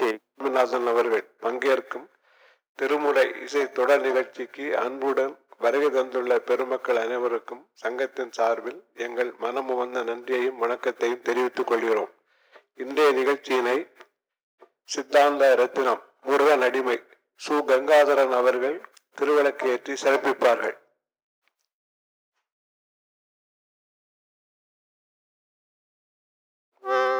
கச்சேரி குருநாதன் அவர்கள் பங்கேற்கும் திருமுறை இசை தொடர் நிகழ்ச்சிக்கு அன்புடன் வருகை தந்துள்ள பெருமக்கள் அனைவருக்கும் சங்கத்தின் சார்பில் எங்கள் மனமுவந்த நன்றியையும் வணக்கத்தையும் தெரிவித்துக் கொள்கிறோம் இன்றைய நிகழ்ச்சியினை சித்தாந்த ரத்தினம் முருகன் அடிமை சு கங்காதரன் அவர்கள் திருவிளக்கு ஏற்றி சிறப்பிப்பார்கள் you.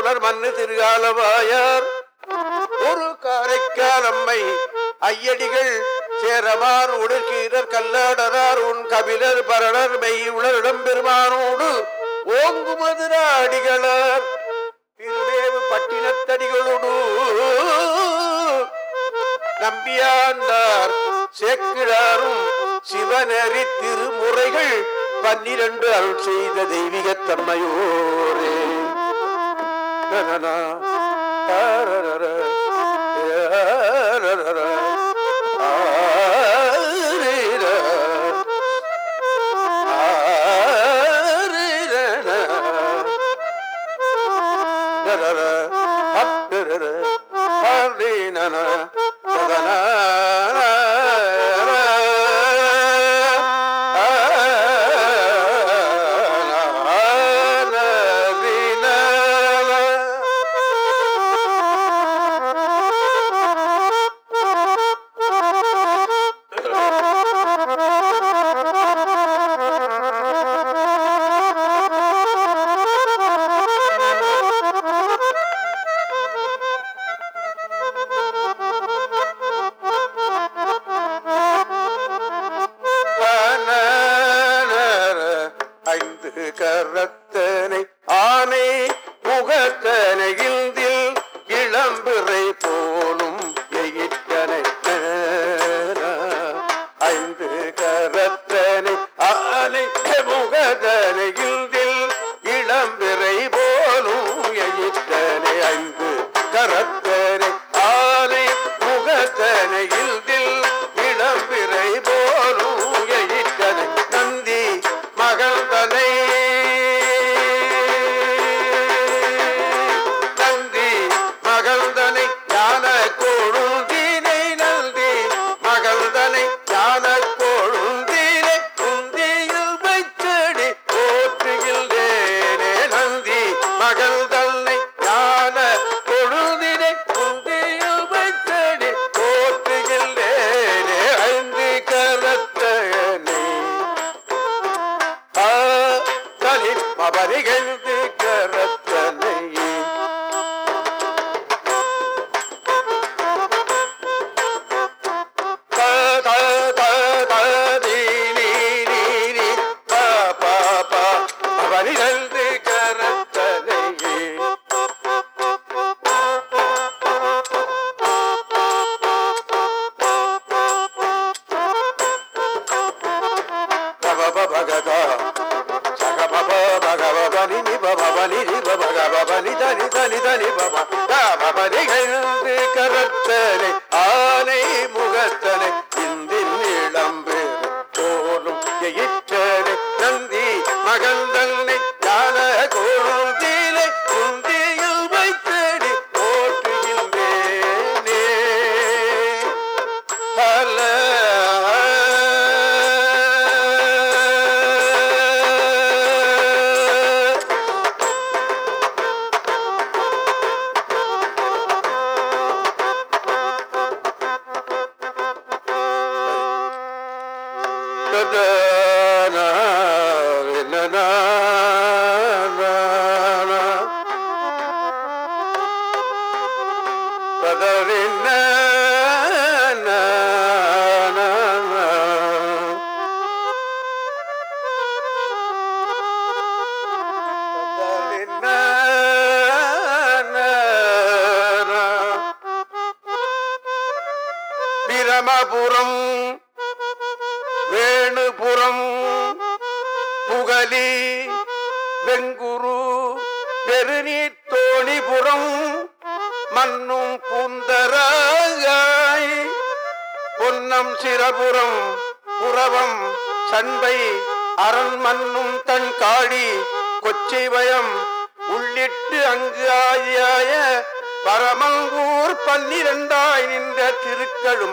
சேதிராயர் மூலர் மண்ணு திருகாலவாயார். ஒரு காரைக்கால் அம்மை ஐயடிகள் சேரமான் உடுக்கீரர் கல்லாடரார் உன் கபிலர் பரணர் மெய் உணரிடம் பெருமானோடு ஓங்கு மதுராடிகளார். திருவேவு பட்டினத்தடிகளோடு நம்பியாண்டார். சேக்கிழாரும் சிவநெறி திருமுறைகள் பன்னிரண்டு அருள் செய்த Na na na, da da da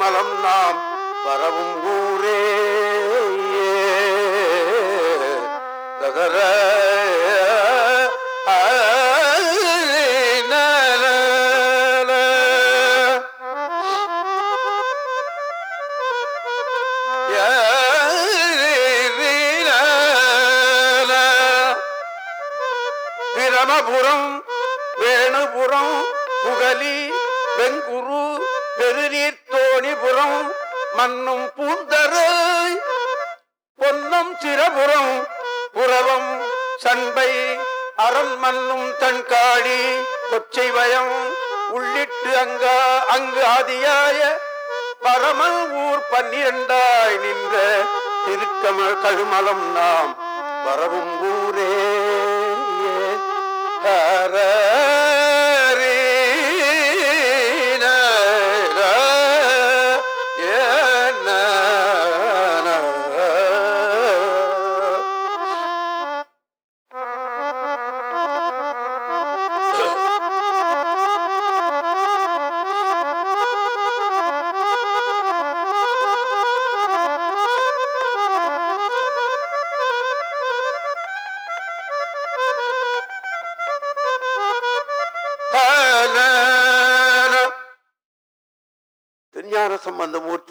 Thirukkazhumalam நாம் மல்லும் தன் காளி கொச்சை வயம் உள்ளிட்டு அங்கா அங்கு ஆதியாய பரமன் ஊர் பன்னிரண்டாய் நின்ற திருக்கமல் கழுமலம் நாம் வரவும் ஊரே.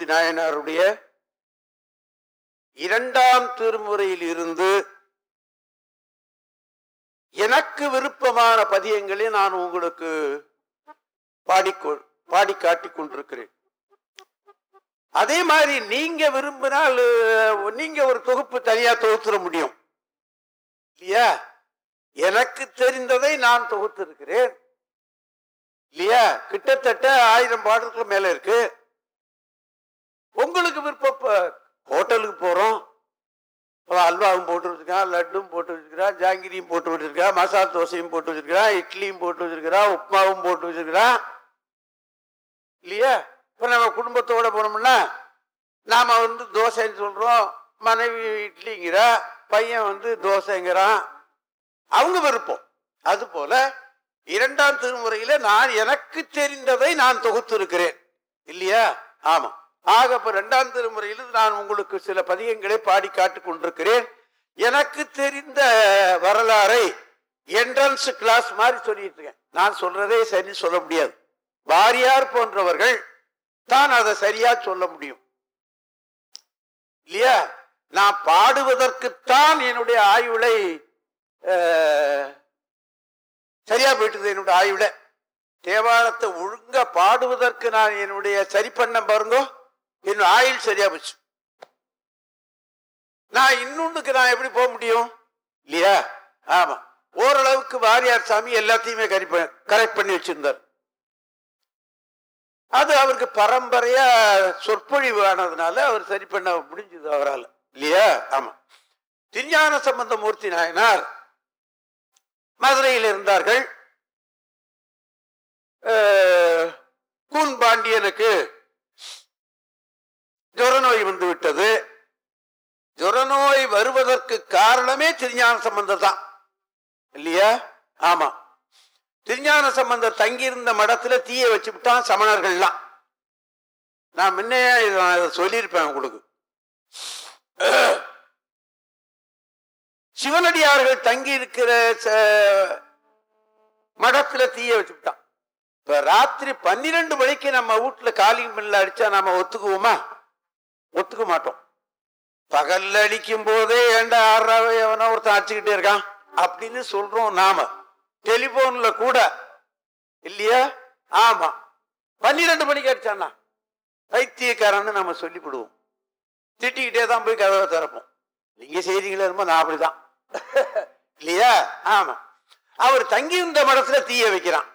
நாயனாருடைய இரண்டாம் திருமுறையில் இருந்து எனக்கு விருப்பமான பதியங்களை நான் உங்களுக்கு பாடிக்கொ பாடி காட்டி கொண்டிருக்கிறேன். அதே மாதிரி நீங்க விரும்பினால் நீங்க ஒரு தொகுப்பு தனியா தொகுத்துற முடியும். இல்லையா? எனக்கு தெரிந்ததை நான் தொகுத்திருக்கிறேன். இல்லையா? கிட்டத்தட்ட ஆயிரம் பாடல்கள் மேல இருக்கு. உங்களுக்கு விருப்ப ஹோட்டலுக்கு போகிறோம் அல்வாவும் போட்டு வச்சுருக்கான் லட்டும் போட்டு வச்சுருக்கிறான் ஜாங்கிரியும் போட்டு வச்சுருக்கான் மசாலா தோசையும் போட்டு வச்சுருக்கிறான் இட்லியும் போட்டு வச்சுருக்கிறான் உப்புமாவும் போட்டு வச்சுருக்கிறான் இல்லையா? இப்போ நம்ம குடும்பத்தோடு போனோம்னா நாம் வந்து தோசைன்னு சொல்கிறோம் மனைவி இட்லிங்கிறா பையன் வந்து தோசைங்கிறான். அவங்க விருப்பம். அதுபோல் இரண்டாம் திருமுறையில் நான் எனக்கு தெரிந்ததை நான் தொகுத்து இருக்கிறேன் இல்லையா? ஆமாம் ஆக இப்ப இரண்டாம் திருமுறையில் நான் உங்களுக்கு சில பதியங்களை பாடி காட்டுக் கொண்டிருக்கிறேன் எனக்கு தெரிந்த வரலாறை என்ட்ரன்ஸ் கிளாஸ் மாதிரி சொல்லிட்டு இருக்கேன். நான் சொல்றதே சரி சொல்ல முடியாது. வாரியார் போன்றவர்கள் தான் அதை சரியா சொல்ல முடியும். இல்லையா? நான் பாடுவதற்குத்தான் என்னுடைய ஆய்வுளை சரியா போயிட்டுது என்னுடைய ஆய்வுல தேவாரத்தை ஒழுங்கா பாடுவதற்கு நான் என்னுடைய சரி பண்ண பாருங்கோ. என்னோட ஆயில் சரியா போச்சு. நான் இன்னொன்றுக்கு நான் எப்படி போக முடியும்? இல்லையா? ஆமா. ஓரளவுக்கு வாரியார் சாமி எல்லாத்தையுமே கரெக்ட் பண்ணி வச்சிருந்தார். அது அவருக்கு பரம்பரையா சொற்பொழிவு ஆனதுனால அவர் சரி பண்ண முடிஞ்சது அவரால். இல்லையா? ஆமா. திருஞான சம்பந்த மூர்த்தி நாயனார் மதுரையில் இருந்தார்கள். கூன் பாண்டியனுக்கு ஜுரநோய் வந்து விட்டது ஜுரநோய் வருவதற்கு காரணமே திருஞான சம்பந்தம் தான். இல்லையா? ஆமா. திருஞான சம்பந்தம் தங்கியிருந்த மடத்துல தீய வச்சு விட்டான் சமணர்கள்லாம். நான் முன்னே இதை நான் சொல்லியிருப்பேன் உங்களுக்கு. சிவனடியார்கள் தங்கி இருக்கிற ச- மடத்துல தீய வச்சு விட்டான் இப்ப ராத்திரி பன்னிரெண்டு மணிக்கு நம்ம வீட்டுல காலிங் பில்ல அடிச்சா நாம ஒத்துக்குவோமா? ஒத்துக்க மாட்டோம். பகல்ல அடிக்கும் போதே ஏண்டா ஆறாவே எவனோ ஒருத்தன் அடிச்சுக்கிட்டே இருக்கான்? அப்படின்னு சொல்றோம் நாம. டெலிபோன்ல கூட. இல்லையா? ஆமா. பன்னிரெண்டு மணிக்கு அடிச்சான்னா பைத்தியக்காரன்னு நம்ம சொல்லிவிடுவோம். திட்டிக்கிட்டே தான் போய் கதவை திறப்போம். நீங்க செய்றீங்களே ரொம்ப நான் அப்படிதான். இல்லையா? ஆமா. அவர் தங்கியிருந்த மடத்துல தீய வைக்கிறான்.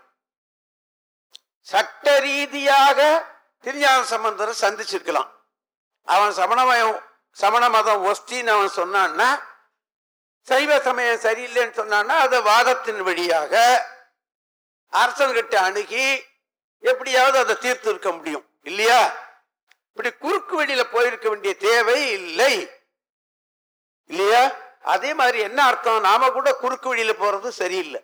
சட்ட ரீதியாக திருஞான சம்பந்தரை சந்திச்சிருக்கலாம். அவன் சமணமயம் சமண மதம் ஒஸ்டின்னு அவன் சொன்னான்னா சைவ சமயம் சரியில்லைன்னு சொன்னான்னா அதை வாதத்தின் வழியாக அரசன்கிட்ட அணுகி எப்படியாவது அதை தீர்த்து இருக்க முடியும். இல்லையா? இப்படி குறுக்கு வழியில போயிருக்க வேண்டிய தேவை இல்லை. இல்லையா? அதே மாதிரி என்ன அர்த்தம்? நாம கூட குறுக்கு வழியில போறது சரியில்லை.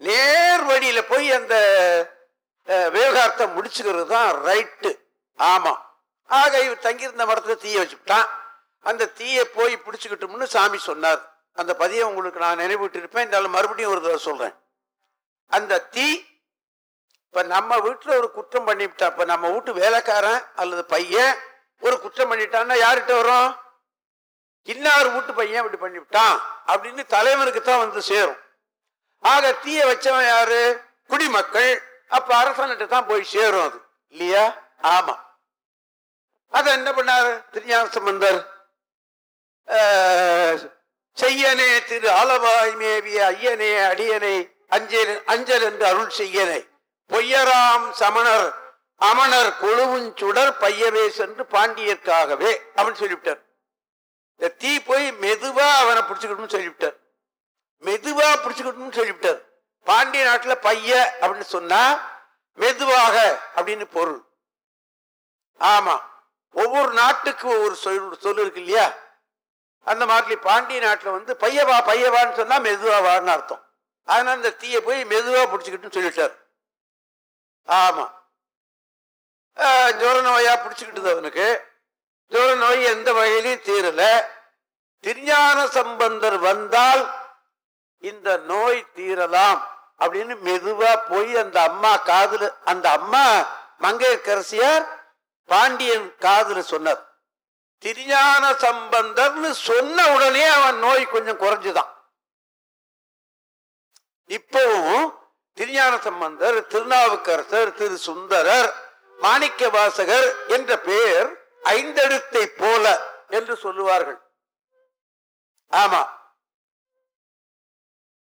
நேர் வழியில போய் அந்த விவகாரத்தை முடிச்சுக்கிறது தான் ரைட்டு ஆமா. ஆக இவர் தங்கியிருந்த மரத்துல தீய வச்சுட்டான். அந்த தீயை போய் பிடிச்சுக்கிட்டோம்னு சாமி சொன்னார். அந்த பதியை உங்களுக்கு நான் நினைவூட்டிருப்பேன் இருந்தாலும் மறுபடியும் ஒரு தடவை சொல்றேன். அந்த தீ இப்ப நம்ம வீட்டுல ஒரு குற்றம் பண்ணிவிட்டா இப்போ நம்ம வீட்டு வேலைக்காரன் அல்லது பையன் ஒரு குற்றம் பண்ணிட்டான்னா யார்கிட்ட வரும்? இன்னார் வீட்டு பையன் இப்படி பண்ணிவிட்டான். அப்படின்னு தலைவனுக்கு தான் வந்து சேரும். ஆக தீய வச்சவன் யாரு? குடிமக்கள். அப்ப அரசன்கிட்ட தான் போய் சேரும் அது. இல்லையா? ஆமா. அத என்ன பண்ணாரு? திருஞான சம்பந்தர் செய்யனே திரு ஆலவாய் மேவிய ஐயனே அடியனே அஞ்சல் அஞ்சல் என்று அருள் செய்யனே. பொய்யராம் சமணர் அமணர் கொழுவும் சுடர் பையவே சென்று பாண்டியர்க்காகவே அப்படின்னு சொல்லிவிட்டார். இந்த தீ போய் மெதுவா அவனை பிடிச்சுக்கணும்னு சொல்லிவிட்டார். மெதுவா பிடிச்சுக்கணும்னு சொல்லிவிட்டார். பாண்டிய நாட்டுல பைய அப்படின்னு சொன்னா மெதுவாக அப்படின்னு பொருள். ஆமா. ஒவ்வொரு நாட்டுக்கு ஒவ்வொரு சொல் சொல் இருக்கு இல்லையா? அந்த மாதிரி பாண்டிய நாட்டில் வந்து பையவா பையவான்னு சொன்னால் மெதுவா வான்னு அர்த்தம். அதனால் இந்த தீயை போய் மெதுவாக பிடிச்சிக்கிட்டுன்னு சொல்லிட்டார். ஆமாம் ஜோர நோயாக பிடிச்சிக்கிட்டுது அவனுக்கு. ஜுர நோய் எந்த வகையிலையும் தீரலை. திருஞான சம்பந்தர் வந்தால் இந்த நோய் தீரலாம் அப்படின்னு மெதுவா போய் அந்த அம்மா காதுல அந்த அம்மா மங்கையரசியார் பாண்டியன் காதல சொன்னார் திருஞான சம்பந்தர்னு சொன்ன உடனே அவன் நோய் கொஞ்சம் குறைஞ்சுதான். இப்பவும் திருஞான சம்பந்தர் திருநாவுக்கரசர் திரு சுந்தரர் மாணிக்க வாசகர் என்ற பெயர் ஐந்தெழுத்தை போல என்று சொல்லுவார்கள். ஆமா.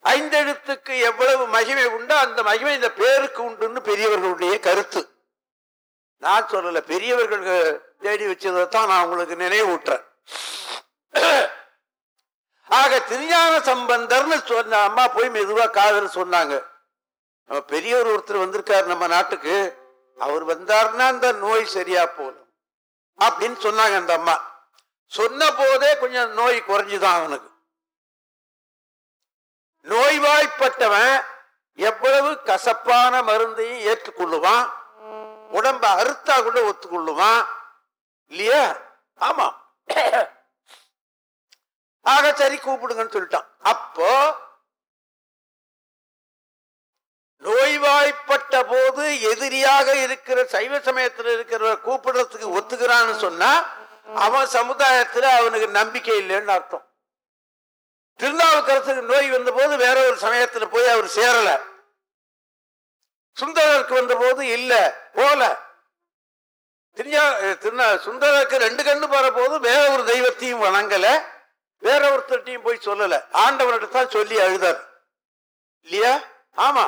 ஐந்தெழுத்துக்கு எவ்வளவு மகிமை உண்டோ அந்த மகிமை இந்த பேருக்கு உண்டுன்னு பெரியவர்களுடைய கருத்து. நான் சொல்லல பெரியவர்கள் தேடி வச்சதை தான் நான் உங்களுக்கு நினைவூட்டுறேன். ஆக திருஞான சம்பந்தர்னு சொன்ன அம்மா போய் மெதுவா காதல் சொன்னாங்க. நம்ம பெரியவர் ஒருத்தர் வந்திருக்காரு நம்ம நாட்டுக்கு. அவர் வந்தாருன்னா அந்த நோய் சரியா போகணும். அப்படின்னு சொன்னாங்க அந்த அம்மா. சொன்ன போதே கொஞ்சம் நோய் குறைஞ்சுதான் அவனுக்கு. நோய்வாய்ப்பட்டவன் எவ்வளவு கசப்பான மருந்தையும் ஏற்றுக்கொள்ளுவான். உடம்ப அறுத்தா கூட ஒத்துக்கொள்ளுவான் இல்லையா? ஆமா. ஆக சரி கூப்பிடுங்கன்னு சொல்லிட்டான். அப்போ நோய்வாய்ப்பட்ட போது எதிரியாக இருக்கிற சைவ சமயத்தில் இருக்கிறவர் கூப்பிடுறதுக்கு ஒத்துக்கிறான்னு சொன்னா அவன் சமுதாயத்தில் அவனுக்கு நம்பிக்கை இல்லைன்னு அர்த்தம். திருநாவுக்கரசுக்கு நோய் வந்த போது வேற ஒரு சமயத்தில் போய் அவர் சேரலை. சுந்தரருக்கு வந்த போது இல்ல போல. திருஞா திருநா சுந்தரருக்கு ரெண்டு கண்ணு போற போது வேற ஒரு தெய்வத்தையும் வணங்கல. வேற ஒருத்தர்ட்டையும் போய் சொல்லல. ஆண்டவர்கிட்ட தான் சொல்லி அழுதார். இல்லையா? ஆமா.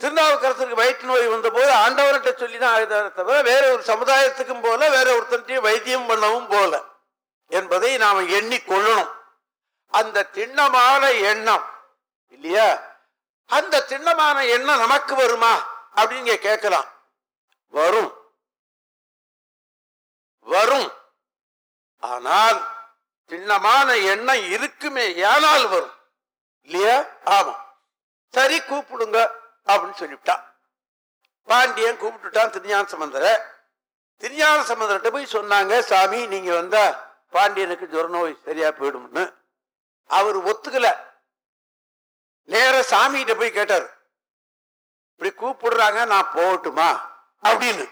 திருநாவுக்கரசருக்கு வயிற்று நோய் வந்த போது ஆண்டவர்கிட்ட சொல்லி தான் அழுதார தவிர வேற ஒரு சமுதாயத்துக்கும் போல வேற ஒருத்தர்ட்டையும் வைத்தியம் பண்ணவும் போல என்பதை நாம எண்ணிக்கொள்ளணும் அந்த திண்ணமான எண்ணம் இல்லையா? அந்த திண்ணமான எண்ணம் நமக்கு வருமா? அப்படின்னு கேட்கலாம். வரும். வரும். ஆனால் திண்ணமான எண்ணம் இருக்குமே ஏனால் வரும். இல்லையா? ஆமா. சரி கூப்பிடுங்க அப்படின்னு சொல்லிவிட்டான் பாண்டியன் கூப்பிட்டுட்டான் திருஞான சம்பந்தரை. திருஞான சம்பந்தர்கிட்ட போய் சொன்னாங்க சாமி நீங்க வந்தா பாண்டியனுக்கு ஜுர நோய் சரியா போயிடும்னு. அவர் ஒத்துக்கல. நேர சாமிகிட்ட போய் கேட்டார். இப்படி கூப்பிடுறாங்க நான் போகட்டுமா? அப்படின்னு.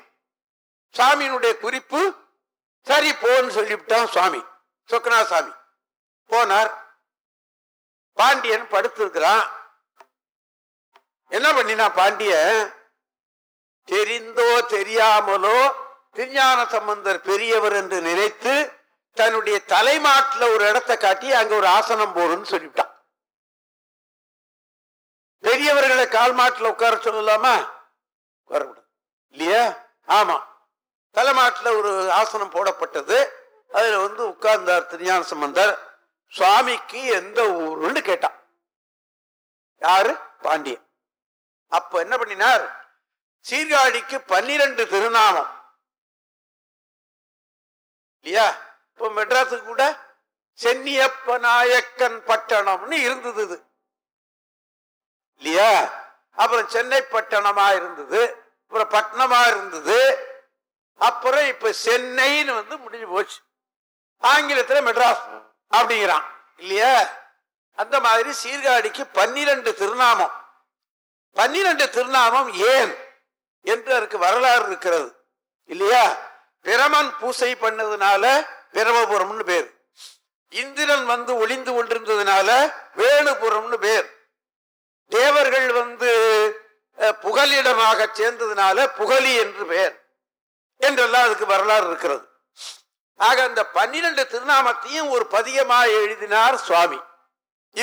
சாமியினுடைய குறிப்பு சரி போன்னு சொல்லிவிட்டான் சுவாமி சொக்கனா சாமி. போனார். பாண்டியன் படுத்திருக்கிறான். என்ன பண்ணினா பாண்டியன் தெரிந்தோ தெரியாமலோ திருஞான சம்பந்தர் பெரியவர் என்று நினைத்து தன்னுடைய தலைமாட்டில் ஒரு இடத்தை காட்டி அங்க ஒரு ஆசனம் போடுன்னு சொல்லிவிட்டான். பெரியவர்களை கால் மாட்டில் உட்கார சொல்லலாமா? உட்காரக்கூடாது. இல்லையா? ஆமா. தலைமாட்டில் ஒரு ஆசனம் போடப்பட்டது. அதில் வந்து உட்கார்ந்தார் திருஞான சம்பந்தர் சுவாமிக்கு எந்த ஊருன்னு கேட்டான். யாரு? பாண்டியன். அப்ப என்ன பண்ணினார்? சீர்காழிக்கு பன்னிரண்டு திருநாமம். இல்லையா? இப்போ மெட்ராஸுக்கு கூட சென்னியப்ப நாயக்கன் பட்டணம்னு இருந்தது இது. இல்லையா? அப்புறம் சென்னை பட்டணமா இருந்தது அப்புறம் பட்டணமா இருந்தது அப்புறம் இப்ப சென்னைன்னு வந்து முடிஞ்சு போச்சு. ஆங்கிலத்துல மெட்ராஸ் அப்படிங்கிறான் இல்லையா? அந்த மாதிரி சீர்காழிக்கு பன்னிரண்டு திருநாமம். பன்னிரண்டு திருநாமம் ஏன் என்று அதுக்கு வரலாறு இருக்கிறது இல்லையா? பிரமன் பூசை பண்ணதுனால பிரமபுரம்னு பேர். இந்திரன் வந்து ஒளிந்து கொண்டிருந்ததுனால வேணுபுரம்னு பேர். தேவர்கள் வந்து புகலிடமாக சேர்ந்ததுனால புகழி என்று பெயர் என்றெல்லாம் அதுக்கு வரலாறு இருக்கிறது. ஆக அந்த பன்னிரண்டு திருநாமத்தையும் ஒரு பதியமாக எழுதினார் சுவாமி.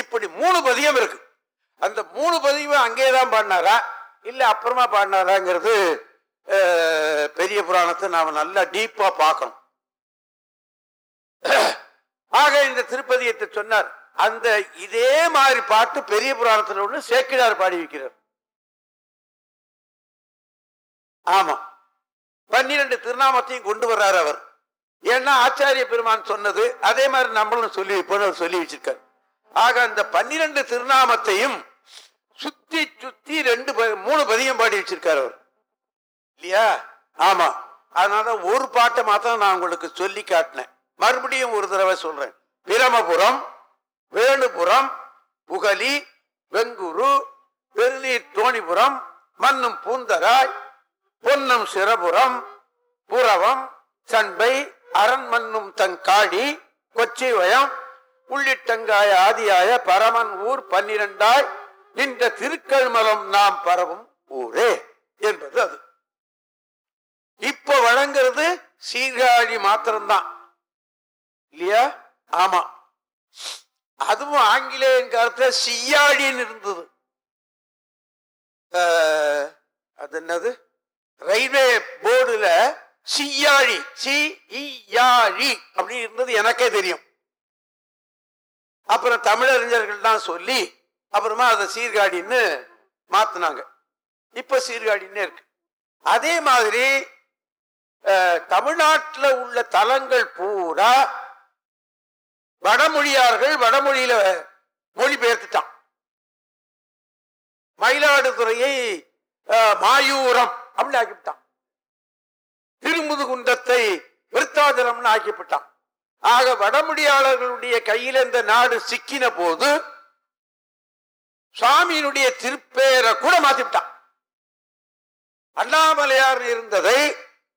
இப்படி மூணு பதியம் இருக்கு. அந்த மூணு பதியம் அங்கேதான் பாடினாரா? இல்ல அப்புறமா பாடினாராங்கிறது பெரிய புராணத்தை நாம நல்லா டீப்பா பார்க்கணும். ஆக இந்த திருப்பதியத்தை சொன்னார் அந்த இதே மாதிரி பாட்டு பெரிய புராணத்தில் ஒன்று சேக்கிடார் பாடி வைக்கிறார். ஆமா. பன்னிரண்டு திருநாமத்தையும் கொண்டு வர்றார் அவர். ஏன்னா ஆச்சாரிய பெருமான் சொன்னது அதே மாதிரி நம்மளும் சொல்லி வைப்போம்னு சொல்லி வச்சிருக்கார். ஆக அந்த பன்னிரண்டு திருநாமத்தையும் சுத்தி சுத்தி ரெண்டு ப- மூணு பதியம் பாடி வச்சிருக்காரு அவர். இல்லையா? ஆமா. அதனால ஒரு பாட்டை மாத்திரம் நான் உங்களுக்கு சொல்லி காட்டினேன். மறுபடியும் ஒரு தடவை சொல்றேன். பிரமபுரம் வேணுபுரம் புகலி வெங்குரு பெருநீர் தோணிபுரம் மன்னும் பூந்தராய் பொன்னும் சிறபுரம் புறவம் சண்பை அரண்மன்னும் தங்காடி கொச்சிவயம் உள்ளிட்டங்காய ஆதியாய பரமன் ஊர் பன்னிரண்டாய் நின்ற திருக்கல்மலம் நாம் பரவும் ஊரே என்பது அது. இப்ப வழங்குறது சீர்காழி மாத்திரம்தான். இல்லையா? ஆமா. அதுவும் ஆங்கிலேயன் காலத்துல சியாழின்னு இருந்தது. அது என்னது? ரயில்வே போர்டுல சியாழி சி அப்படின்னு இருந்தது எனக்கே தெரியும். அப்புறம் தமிழறிஞர்கள் தான் சொல்லி அப்புறமா அதை சீர்காழின்னு மாத்தினாங்க. இப்ப சீர்காழின்னு இருக்கு. அதே மாதிரி தமிழ்நாட்டில் உள்ள தலங்கள் பூரா வடமொழியார்கள் வடமொழியில மொழிபெயர்த்துட்டான். மயிலாடுதுறையை மாயூரம் அப்படின்னு ஆக்கிவிட்டான். திருமுதுகுண்டத்தை விருத்தாதரம்னு ஆக்கிவிட்டான். ஆக வடமொழியாளர்களுடைய கையில் இந்த நாடு சிக்கின போது சுவாமியினுடைய திருப்பேரை கூட மாத்திவிட்டான். அண்ணாமலையார் இருந்ததை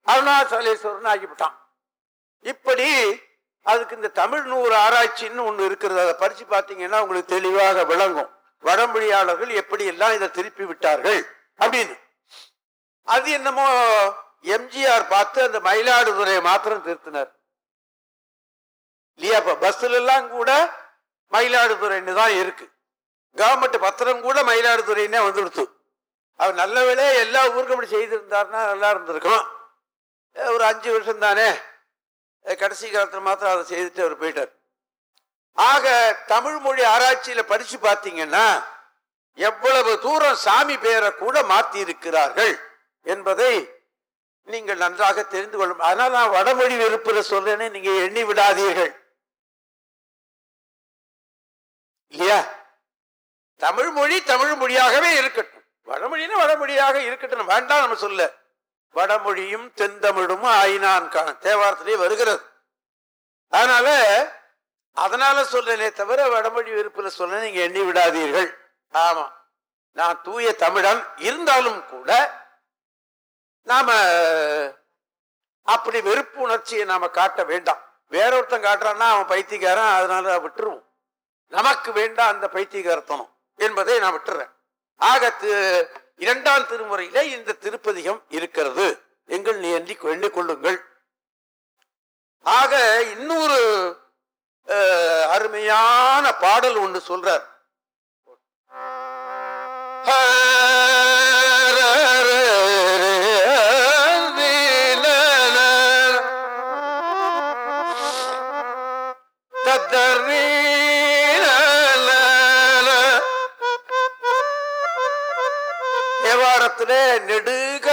அருணாச்சலேஸ்வரன் ஆகிவிட்டான் இப்படி அதுக்கு இந்த தமிழ் நூறு ஆராய்ச்சின்னு ஒன்று இருக்கிறது. அதை படிச்சு பார்த்தீங்கன்னா உங்களுக்கு தெளிவாக விளங்கும். வடமொழியாளர்கள் எப்படி எல்லாம் இதை திருப்பி விட்டார்கள் அப்படின்னு. அது என்னமோ எம்ஜிஆர் பார்த்து அந்த மயிலாடுதுறையை மாத்திரம் திருத்தினார். இல்லையா? இப்போ பஸ்ல எல்லாம் கூட மயிலாடுதுறைன்னு தான் இருக்கு. கவர்மெண்ட் பத்திரம் கூட மயிலாடுதுறைன்னே வந்துடுத்து. அவர் நல்ல வேலையா எல்லா ஊருக்கும் அப்படி செய்திருந்தாருன்னா நல்லா இருந்திருக்கும். ஒரு அஞ்சு வருஷம் தானே கடைசி காலத்தில் மாத்திரம் அதை செய்துட்டு அவர் போயிட்டார். ஆக தமிழ் மொழி ஆராய்ச்சியில படிச்சு பார்த்தீங்கன்னா எவ்வளவு தூரம் சாமி பேரை கூட மாத்தி இருக்கிறார்கள் என்பதை நீங்கள் நன்றாக தெரிந்து கொள்ளும் அதனால் நான் வடமொழி வெறுப்புல சொல்றேன்னு நீங்க எண்ணி விடாதீர்கள். இல்லையா? தமிழ் மொழி தமிழ் மொழியாகவே இருக்கட்டும். வடமொழின்னு வடமொழியாக இருக்கட்டும். வேண்டாம் நம்ம சொல்ல. வடமொழியும் தென்தமிழும் ஆயினான் காண தேவாரத்திலே வருகிறது. அதனால அதனால சொல்றேனே தவிர வடமொழி விருப்பில் சொல்ல நீங்க எண்ணி விடாதீர்கள். ஆமா. நான் தூய தமிழன் இருந்தாலும் கூட நாம அப்படி வெறுப்பு உணர்ச்சியை நாம காட்ட வேண்டாம். வேற ஒருத்தன் காட்டுறான்னா அவன் பைத்தியக்காரன் அதனால விட்டுருவோம். நமக்கு வேண்டாம் அந்த பைத்தியகாரத்தனம் என்பதை நான் விட்டுறேன். ஆக இரண்டாம் திருமுறையில இந்த திருப்பதிகம் இருக்கிறது. எங்கள் நீ எண்ணி எண்ணிக் கொள்ளுங்கள் ஆக இன்னொரு அருமையான பாடல் ஒன்று சொல்றார். காலத்துல நெடுக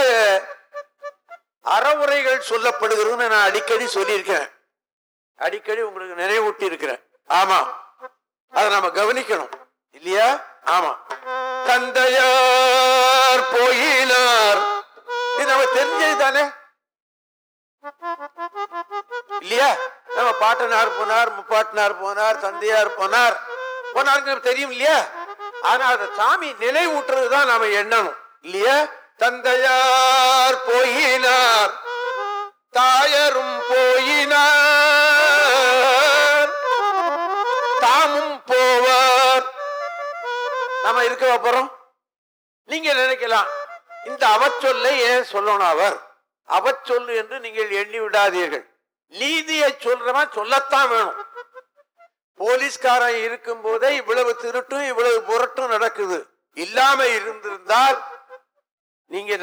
அறவுரைகள் சொல்லப்படுகிறதுன்னு நான் அடிக்கடி சொல்லியிருக்கேன் அடிக்கடி உங்களுக்கு நினைவூட்டி இருக்கிறேன் ஆமா. அதை நாம கவனிக்கணும். இல்லையா? ஆமா. தந்தையார் போயினார். இது நம்ம தெரிஞ்சது தானே? இல்லையா? நம்ம பாட்டனார் போனார் முப்பாட்டனார் போனார் தந்தையார் போனார். போனாருக்கு தெரியும் இல்லையா? ஆனா அந்த சாமி நினைவூட்டுறது தான் நாம எண்ணணும். இல்லையா தந்தையார் போயினார் தாயரும் போயினார் தாமும் போவார். நாம இருக்க போறோம் நீங்க நினைக்கலாம் இந்த அவச்சொல்லை ஏன் சொல்லணும் அவர்? அவச்சொல்லு என்று நீங்கள் எண்ணி விடாதீர்கள். நீதியை சொல்றவன் சொல்லத்தான் வேணும். போலீஸ்காரன் இருக்கும் போதே இவ்வளவு திருட்டும் இவ்வளவு புரட்டும் நடக்குது. இல்லாம இருந்திருந்தால் நீங்க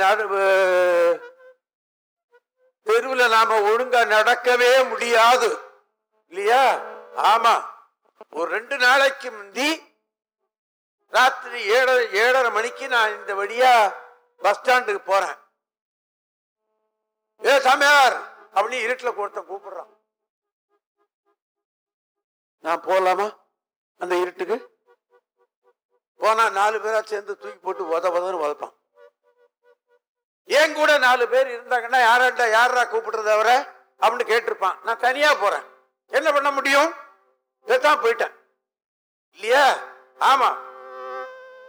தெருவில் நாம ஒழுங்கா நடக்கவே முடியாது. இல்லையா? ஆமா. ஒரு ரெண்டு நாளைக்கு முந்தி ராத்திரி ஏழரை ஏழரை மணிக்கு நான் இந்த வழியா பஸ் ஸ்டாண்டுக்கு போறேன். ஏ சாமியார்! அப்படின்னு இருட்டில் கொடுத்த கூப்பிடுறான். நான் போகலாமா அந்த இருட்டுக்கு? போனா நாலு பேரா சேர்ந்து தூக்கி போட்டு உத உதன்னு வளர்ப்பான். என் கூட நாலு பேர் இருந்தாங்கன்னா யாராண்டா யாரா கூப்பிடுறது அவரை? அப்படின்னு கேட்டிருப்பான். நான் தனியா போறேன். என்ன பண்ண முடியும்? இதான் போயிட்டேன். இல்லையா? ஆமா.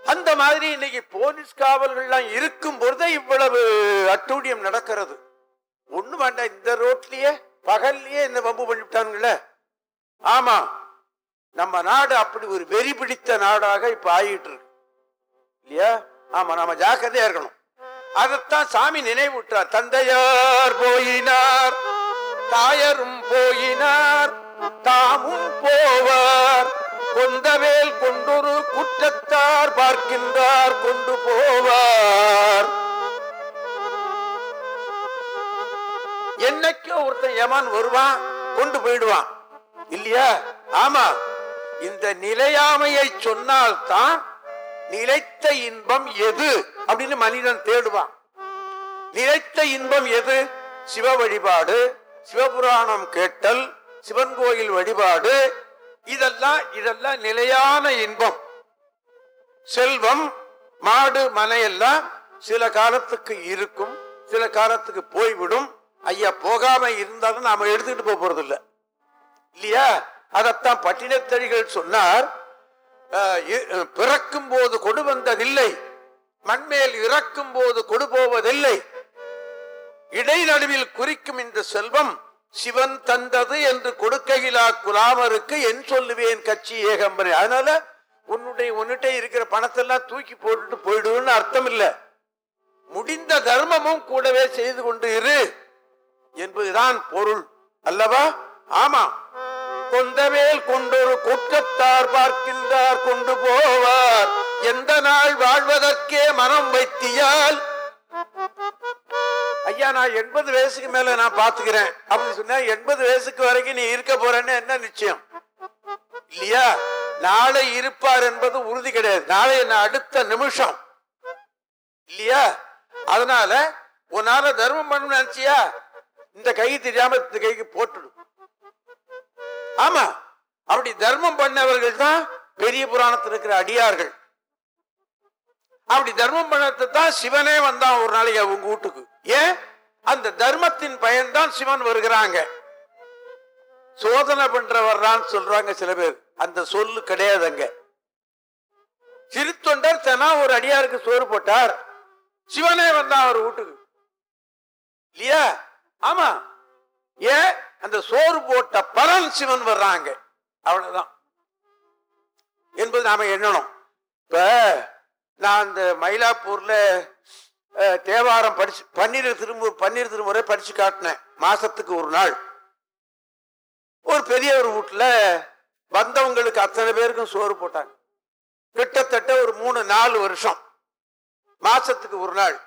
அந்த மாதிரி இன்னைக்கு போலீஸ் காவல்கள்லாம் இருக்கும் பொழுதே இவ்வளவு அட்டூழியம் நடக்கிறது. ஒண்ணு வேண்டாம். இந்த ரோட்லயே பகல்லையே இந்த வம்பு பண்ணிவிட்டாங்கல்ல ஆமா. நம்ம நாடு அப்படி ஒரு வெறி பிடித்த நாடாக இப்ப ஆகிட்டு இருக்கு. இல்லையா? ஆமா. நாம ஜாக்கிரதையா இருக்கணும். அதைத்தான் சாமி நினைவுற்றார் தந்தையார் போயினார் தாயரும் போயினார் தாமும் போவார். கொந்தவேல் கொண்டொரு குற்றத்தார் பார்க்கின்றார் கொண்டு போவார். என்னைக்கோ ஒருத்தன் ஏமான் வருவான் கொண்டு போயிடுவான். இல்லையா? ஆமா. இந்த நிலையாமையை சொன்னால்தான் நிலைத்த இன்பம் எது அப்படின்னு மனிதன் தேடுவான். நிலைத்த இன்பம் எது? சிவ வழிபாடு சிவபுராணம் கேட்டல் சிவன் கோயில் வழிபாடு இதெல்லாம் இதெல்லாம் நிலையான இன்பம். செல்வம் மாடு மனையெல்லாம் சில காலத்துக்கு இருக்கும் சில காலத்துக்கு போய்விடும். ஐயா போகாம இருந்தாலும் நாம எடுத்துக்கிட்டு போக போறது இல்ல இல்லையா? அதத்தான் பட்டினத்தடிகள் சொன்னார் பிறக்கும் போது கொடு வந்ததில்லை. மண்மேல் இறக்கும் போது கொடு போவதில்லை. இடைநடுவில் குறிக்கும் இந்த செல்வம் சிவன் தந்தது என்று கொடுக்கையிலா குலாமருக்கு என் சொல்லுவேன் கட்சி ஏகம்பரே. அதனால உன்னுடைய உன்னிட்ட இருக்கிற பணத்தெல்லாம் தூக்கி போட்டுட்டு போயிடுன்னு அர்த்தம் இல்ல முடிந்த தர்மமும் கூடவே செய்து கொண்டு இரு. என்பதுதான் பொருள். அல்லவா? ஆமா கொந்தவேல் கொண்டொரு குற்றத்தார் பார்க்கின்றார் கொண்டு போவார். எந்த நாள் வாழ்வதற்கே மனம் வைத்தியால். ஐயா நான் எண்பது வயசுக்கு மேல நான் பாத்துக்கிறேன் அப்படின்னு சொன்னா எண்பது வயசுக்கு வரைக்கும் நீ இருக்க போறேன்னு என்ன நிச்சயம்? இல்லையா? நாளை இருப்பார் என்பது உறுதி கிடையாது. நாளை என்ன அடுத்த நிமிஷம். இல்லையா? அதனால உன்னால தர்மம் பண்ணணும்னு நினைச்சியா? இந்த கை தெரியாம இந்த கைக்கு போட்டுடும் ஆமா அப்படி தர்மம் பண்ணவர்கள் தான் பெரிய புராணத்தில் இருக்கிற அடியார்கள். அப்படி தர்மம் பண்ணது தான் சிவனே வந்தான் ஒரு நாளைக்கு அவங்க வீட்டுக்கு. ஏன்? அந்த தர்மத்தின் பயன்தான் சிவன் வருகிறாங்க. சோதனை பண்ற வர்றான்னு சொல்றாங்க சில பேர். அந்த சொல்லு கிடையாது அங்க. சிறுத்தொண்டர் ஒரு அடியாருக்கு சோறு போட்டார். சிவனே வந்தான் அவர் வீட்டுக்கு. இல்லையா? ஆமா. ஏன்? அந்த சோறு போட்ட பலன் சிவன் வர்றாங்க. அவ்வளவுதான். என்பது நாம எண்ணணும். இப்ப நான் இந்த மயிலாப்பூர்ல தேவாரம் படிச்சு பன்னீர் திருமு பன்னீர் திருமுறை படிச்சு காட்டினேன். மாசத்துக்கு ஒரு நாள். ஒரு பெரிய ஒரு வீட்டுல வந்தவங்களுக்கு அத்தனை பேருக்கும் சோறு போட்டாங்க. கிட்டத்தட்ட ஒரு மூணு நாலு வருஷம். மாசத்துக்கு ஒரு நாள்.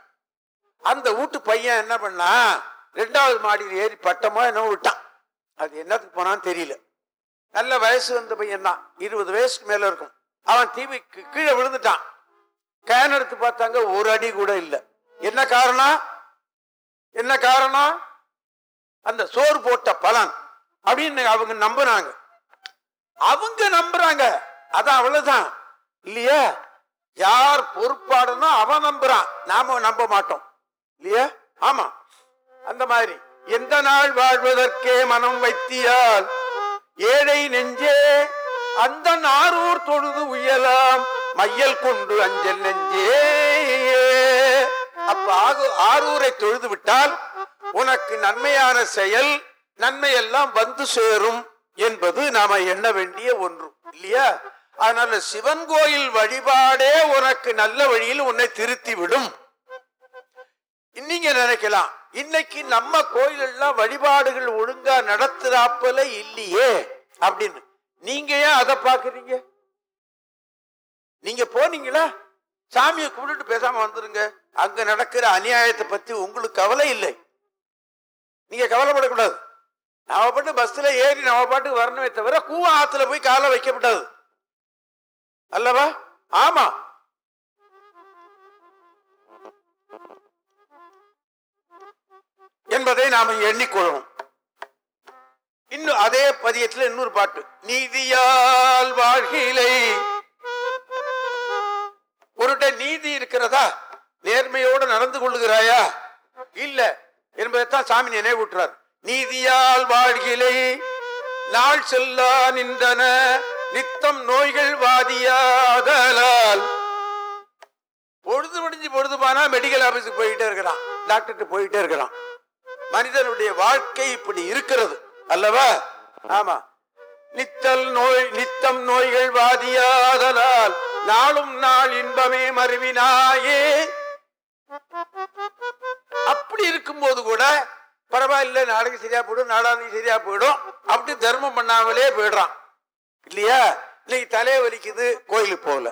அந்த வீட்டு பையன் என்ன பண்ணா ரெண்டாவது மாடியில் ஏறி பட்டமோ என்ன விட்டான். அது என்னத்துக்கு போனான்னு தெரியல. நல்ல வயசு வந்த பையன் தான் இருபது வயசுக்கு மேல இருக்கும். அவன் டிவிக்கு கீழே விழுந்துட்டான். கேன் எடுத்து பார்த்தாங்க ஒரு அடி கூட இல்லை. என்ன காரணம்? என்ன காரணம்? அந்த சோறு போட்ட பலன் அப்படின்னு அவங்க நம்புறாங்க அவங்க நம்புறாங்க. அதான் அவ்வளவுதான். இல்லையா? யார் பொறுப்பாடுனோ அவன் நம்புறான். நாம நம்ப மாட்டோம். இல்லையா? ஆமா. அந்த மாதிரி. எந்த நாள் வாழ்வதற்கே மனம் வைத்தியால்? ஏழை நெஞ்சே அந்த நாரூர் தொழுது உயலாம் மையல் கொண்டு அஞ்சல் நெஞ்சே. அப்ப ஆரூரை தொழுது விட்டால் உனக்கு நன்மையான செயல் நன்மையெல்லாம் வந்து சேரும் என்பது நாம எண்ண வேண்டிய ஒன்று இல்லையா? அதனால சிவன் கோயில் வழிபாடே உனக்கு நல்ல வழியில் உன்னை திருத்தி விடும் நீங்க நினைக்கலாம் இன்னைக்கு நம்ம கோயிலெல்லாம் வழிபாடுகள் ஒழுங்கா நடத்துறாப்பல இல்லையே அப்படின்னு. நீங்க ஏன் அதை பாக்குறீங்க நீங்க போனீங்களா? சாமியை கும்பிட்டு பேசாம வந்துருங்க. அங்க நடக்கிற அநியாயத்தை பத்தி உங்களுக்கு கவலை இல்லை. நீங்க கவலைப்படக்கூடாது. நம்ம பாட்டு பஸ்ல ஏறி நம்ம பாட்டுக்கு வரணுமே தவிர கூவ ஆத்துல போய் காலை வைக்கப்படாது. அல்லவா? ஆமா. என்பதை நாம எண்ணிக்கொள்ளணும் இன்னும் அதே பதியத்துல இன்னொரு பாட்டு. நீதியால் வாழ்கிலை ஒருட நீதி இருக்கிறதா? நேர்மையோடு நடந்து கொள்ளுகிறாயா? இல்ல என்பதைத்தான் சாமி நினைவூட்டுறார். நீதியால் வாழ்கிலை நாள் செல்லா நின்றன. நித்தம் நோய்கள் வாதியாதலால். பொழுது முடிஞ்சு பொழுது போனா மெடிக்கல் ஆபீஸுக்கு போயிட்டே இருக்கிறான். டாக்டர்கிட்ட போயிட்டே இருக்கிறான். மனிதனுடைய வாழ்க்கை இப்படி இருக்கிறது அல்லவா? ஆமா. நித்தல் நோய் நித்தம் நோய்கள் வாதியாதலால் நாளும் நாள் இன்பமே மருவினாயே. அப்படி இருக்கும்போது கூட பரவாயில்ல நாளைக்கு சரியா போயிடும் நாளானைக்கு சரியா போயிடும் அப்படி தர்மம் பண்ணாமலே போயிடுறான். இல்லையா? இன்னைக்கு தலையை வலிக்குது கோயிலுக்கு போகல.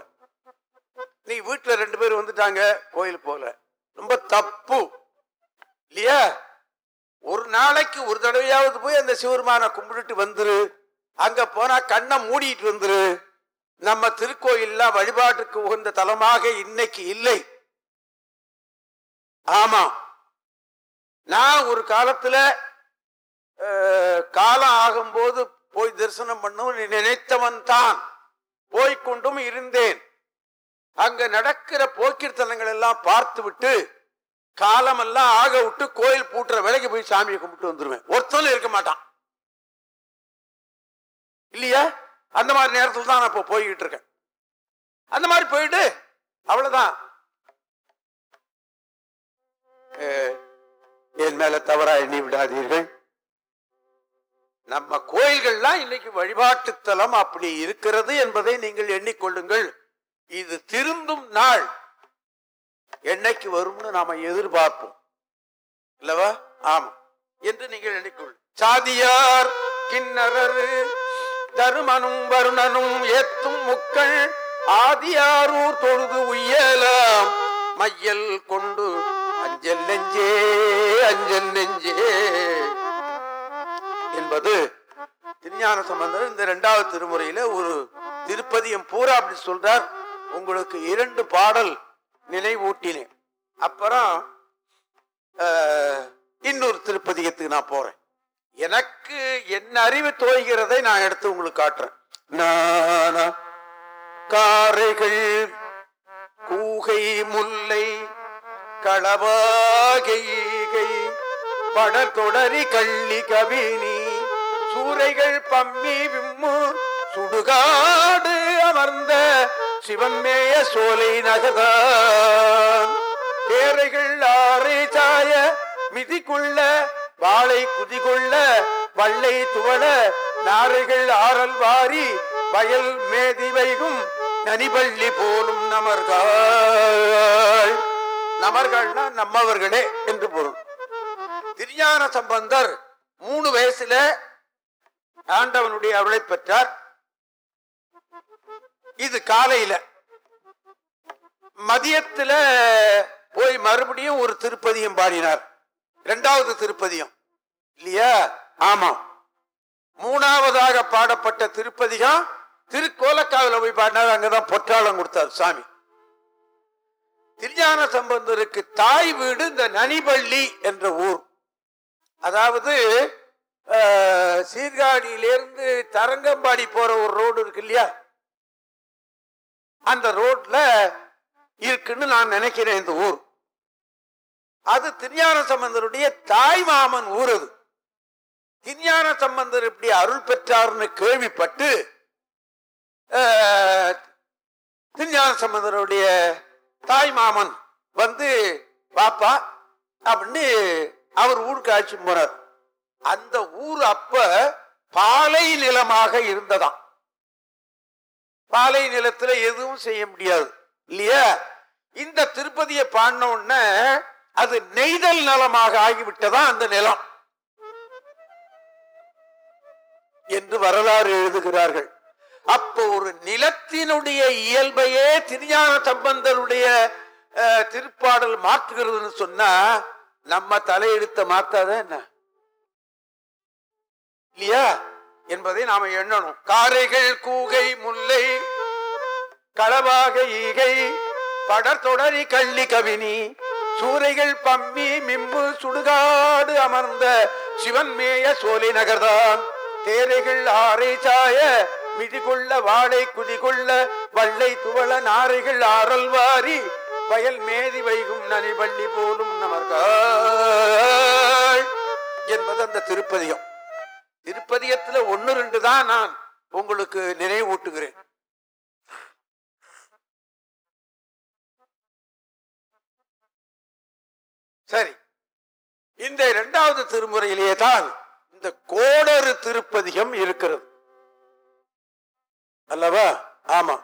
நீ வீட்டுல ரெண்டு பேர் வந்துட்டாங்க கோயிலுக்கு போகல. ரொம்ப தப்பு. இல்லையா? ஒரு நாளைக்கு ஒரு தடவையாவது போய் அந்த சிவருமான கும்பிட்டுட்டு வந்துரு. அங்க போனா கண்ணை மூடிட்டு வந்துரு. நம்ம திருக்கோயில்லாம் வழிபாட்டுக்கு உகந்த தலமாக இன்னைக்கு இல்லை. ஆமா. நான் ஒரு காலத்துல காலம் ஆகும்போது போய் தரிசனம் பண்ணும் நினைத்தவன் தான். போய்க்கொண்டும் இருந்தேன். அங்க நடக்கிற போக்கிர்த்தனங்கள் எல்லாம் பார்த்து விட்டு காலமெல்லாம் ஆக விட்டு கோயில் பூட்டுற வேலைக்கு போய் சாமியை கும்பிட்டு வந்துருவேன். ஒருத்தனும் இருக்க மாட்டான். இல்லையா? அந்த மாதிரி நேரத்தில் தான் நான் இப்போ போய்கிட்டு இருக்கேன். அந்த மாதிரி போயிட்டு அவ்வளவுதான். என் மேல தவறா எண்ணி விடாதீர்கள். நம்ம கோயில்கள்லாம் இன்னைக்கு வழிபாட்டுத்தலம் அப்படி இருக்கிறது என்பதை நீங்கள் எண்ணிக்கொள்ளுங்கள். இது திருந்தும் நாள். என்னைக்கு வரும்னு நாம எதிர்பார்ப்போம். இல்லவா? ஆமா. என்று நீங்கள் எண்ணிக்கொள் சாதியார் கிண்ணறரு தருமனும் வருணனும் ஏத்தும் முக்கள் ஆதியாரூர் தொழுது உயலாம் மையல் கொண்டு அஞ்சல் நெஞ்சே அஞ்சல் நெஞ்சே. என்பது திருஞான சம்பந்தர் இந்த இரண்டாவது திருமுறையில ஒரு திருப்பதியம் பூரா அப்படி சொல்றார். உங்களுக்கு இரண்டு பாடல் நினைவூட்டினேன் அப்புறம் இன்னொரு திருப்பதியத்துக்கு நான் போறேன். எனக்கு என்ன அறிவு தோய்கிறதை நான் எடுத்து உங்களுக்கு காட்டுறேன். நானா காரைகள் கூகை முல்லை களவாகைகை படத்தொடரி கள்ளி கவினி சூறைகள் பம்மி விம்மு சுடுகாடு அமர்ந்த சிவன்மேய சோலை நகர்தான். தேரைகள் ஆறை சாய மிதிக்குள்ள வாளை குதிகொள்ள வள்ளை துவள நாரைகள் ஆறல் வாரி வயல் மேதி வைகும் நனிபள்ளி போலும் நமர்கள். நமர்கள்னா நம்மவர்களே என்று பொருள். திருஞான சம்பந்தர் மூணு வயசுல ஆண்டவனுடைய அருளை பெற்றார். இது காலையில. மதியத்துல போய் மறுபடியும் ஒரு திருப்பதியும் பாடினார். இரண்டாவது திருப்பதியம். இல்லையா? ஆமா. மூணாவதாக பாடப்பட்ட திருப்பதிகம் திருக்கோலக்காவில போய் பாடினார். அங்கதான் பொற்றாளம் கொடுத்தார் சாமி. திருஞான சம்பந்தருக்கு தாய் வீடு இந்த நனிபள்ளி என்ற ஊர். அதாவது சீர்காழியிலிருந்து தரங்கம்பாடி போற ஒரு ரோடு இருக்கு இல்லையா? அந்த ரோட்ல இருக்குன்னு நான் நினைக்கிறேன் இந்த ஊர். அது திருஞான சம்பந்தருடைய தாய் மாமன் ஊர் அது. திருஞான சம்பந்தர் இப்படி அருள் பெற்றார்னு கேள்விப்பட்டு திருஞான சம்பந்தருடைய தாய் மாமன் வந்து பாப்பா அப்படின்னு அவர் ஊருக்கு அழைச்சி போனார் அந்த ஊர் அப்ப பாலை நிலமாக இருந்ததாம். பாலை நிலத்துல எதுவும் செய்ய முடியாது இல்லையா? இந்த திருப்பதியை பாடின அது நெய்தல் நலமாக ஆகிவிட்டதா அந்த நிலம்? என்று வரலாறு எழுதுகிறார்கள். அப்போ ஒரு நிலத்தினுடைய இயல்பையே திருஞான சம்பந்தருடைய திருப்பாடல் மாற்றுகிறதுன்னு சொன்னா நம்ம தலையெடுத்த மாத்தாத என்ன? இல்லையா? என்பதை நாம எண்ணணும். காரைகள் கூகை முல்லை களவாக ஈகை படர்தொடரி கள்ளி கவினி சூறைகள் பம்மி மிம்பு சுடுகாடு அமர்ந்த சிவன் மேய சோலை நகர்தான். தேரைகள் ஆரை சாய மிதிகொள்ள வாழை குதிகொள்ள வள்ளை துவள நாரைகள் ஆரல் வாரி வயல் மேதி வைகும் நனிபள்ளி போலும் நமர்கள் என்பது அந்த திருப்பதியம். திருப்பதியத்துல ஒன்னு ரெண்டு தான் நான் உங்களுக்கு நினைவூட்டுகிறேன். சரி. இந்த இரண்டாவது திருமுறையிலேயே தான் இந்த கோடரு திருப்பதிகம் இருக்கிறது. அல்லவா? ஆமா.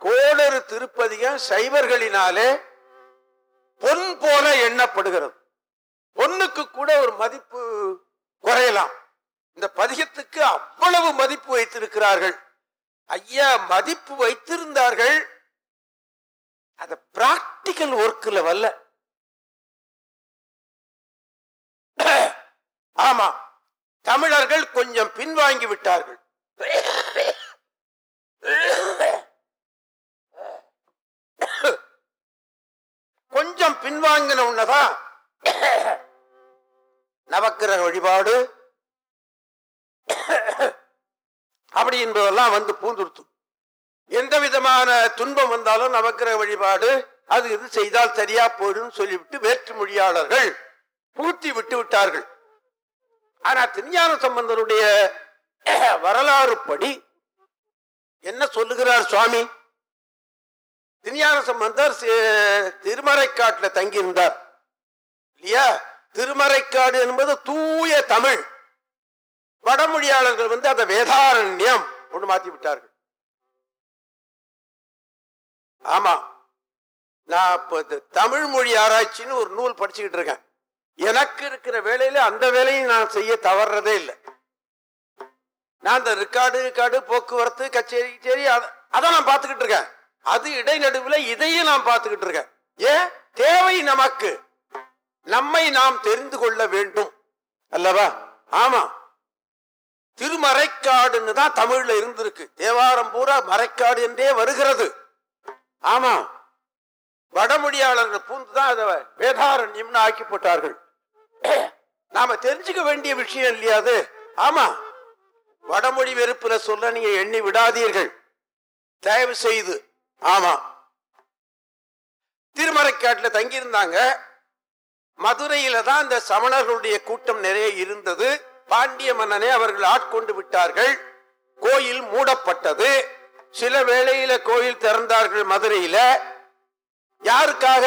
கோடரு திருப்பதிகம் சைவர்களினாலே பொன் போல எண்ணப்படுகிறது. பொண்ணுக்கு கூட ஒரு மதிப்பு இந்த பதிகத்துக்கு அவ்வளவு மதிப்பு வைத்திருக்கிறார்கள். ஐயா மதிப்பு வைத்திருந்தார்கள். அத பிராக்டிக்கல் ஒர்க்ல வல்ல ஆமா தமிழர்கள் கொஞ்சம் பின்வாங்கி விட்டார்கள். கொஞ்சம் பின்வாங்கின உன்னதான் நவக்கிரக வழிபாடு அப்படி என்பதெல்லாம் வந்து பூந்துருத்தும். எந்த விதமான துன்பம் வந்தாலும் நவக்கிரக வழிபாடு அது இது செய்தால் சரியா போயிடும் சொல்லிவிட்டு வேற்று மொழியாளர்கள் பூர்த்தி விட்டு விட்டார்கள். ஆனா திருஞான சம்பந்தருடைய வரலாறு படி என்ன சொல்லுகிறார் சுவாமி? திருஞான சம்பந்தர் சி- திருமறைக்காட்டுல தங்கியிருந்தார். இல்லையா? திருமறைக்காடு என்பது தூய தமிழ். வடமொழியாளர்கள் வந்து அதை வேதாரண்யம் ஒன்று மாற்றி விட்டார்கள். ஆமா. நான் இப்போ இந்த தமிழ் மொழி ஆராய்ச்சின்னு ஒரு நூல் படிச்சுக்கிட்டு இருக்கேன். எனக்கு இருக்கிற வேலையில அந்த வேலையும் நான் செய்ய தவறுறதே இல்லை. நான் இந்த ரெக்கார்டு ரெக்கார்டு போக்குவரத்து கச்சேரி சரி அதை நான் பார்த்துக்கிட்டு இருக்கேன். அது இடைநடுவில் இதையும் நான் பார்த்துக்கிட்டு இருக்கேன். ஏன்? தேவை நமக்கு. நம்மை நாம் தெரிந்து கொள்ள வேண்டும். அல்லவா? ஆமா. திருமறைக்காடுன்னு தான் தமிழ்ல இருந்திருக்கு. தேவாரம் பூரா மறைக்காடு என்றே வருகிறது. ஆமா. வடமொழியாளர்கள் பூந்துதான் அதை வேதாரண்யம்னு ஆக்கி போட்டார்கள். நாம தெரிஞ்சுக்க வேண்டிய விஷயம் இல்லையா அது? ஆமா. வடமொழி வெறுப்புல சொல்ல நீங்க எண்ணி விடாதீர்கள். தயவு செய்து ஆமா. திருமறைக்காட்டுல தங்கியிருந்தாங்க. மதுரையில தான் இந்த சமணர்களுடைய கூட்டம் நிறைய இருந்தது. பாண்டிய மன்னனை அவர்கள் ஆட்கொண்டு விட்டார்கள். கோயில் மூடப்பட்டது. சில வேளையில கோயில் திறந்தார்கள் மதுரையில. யாருக்காக?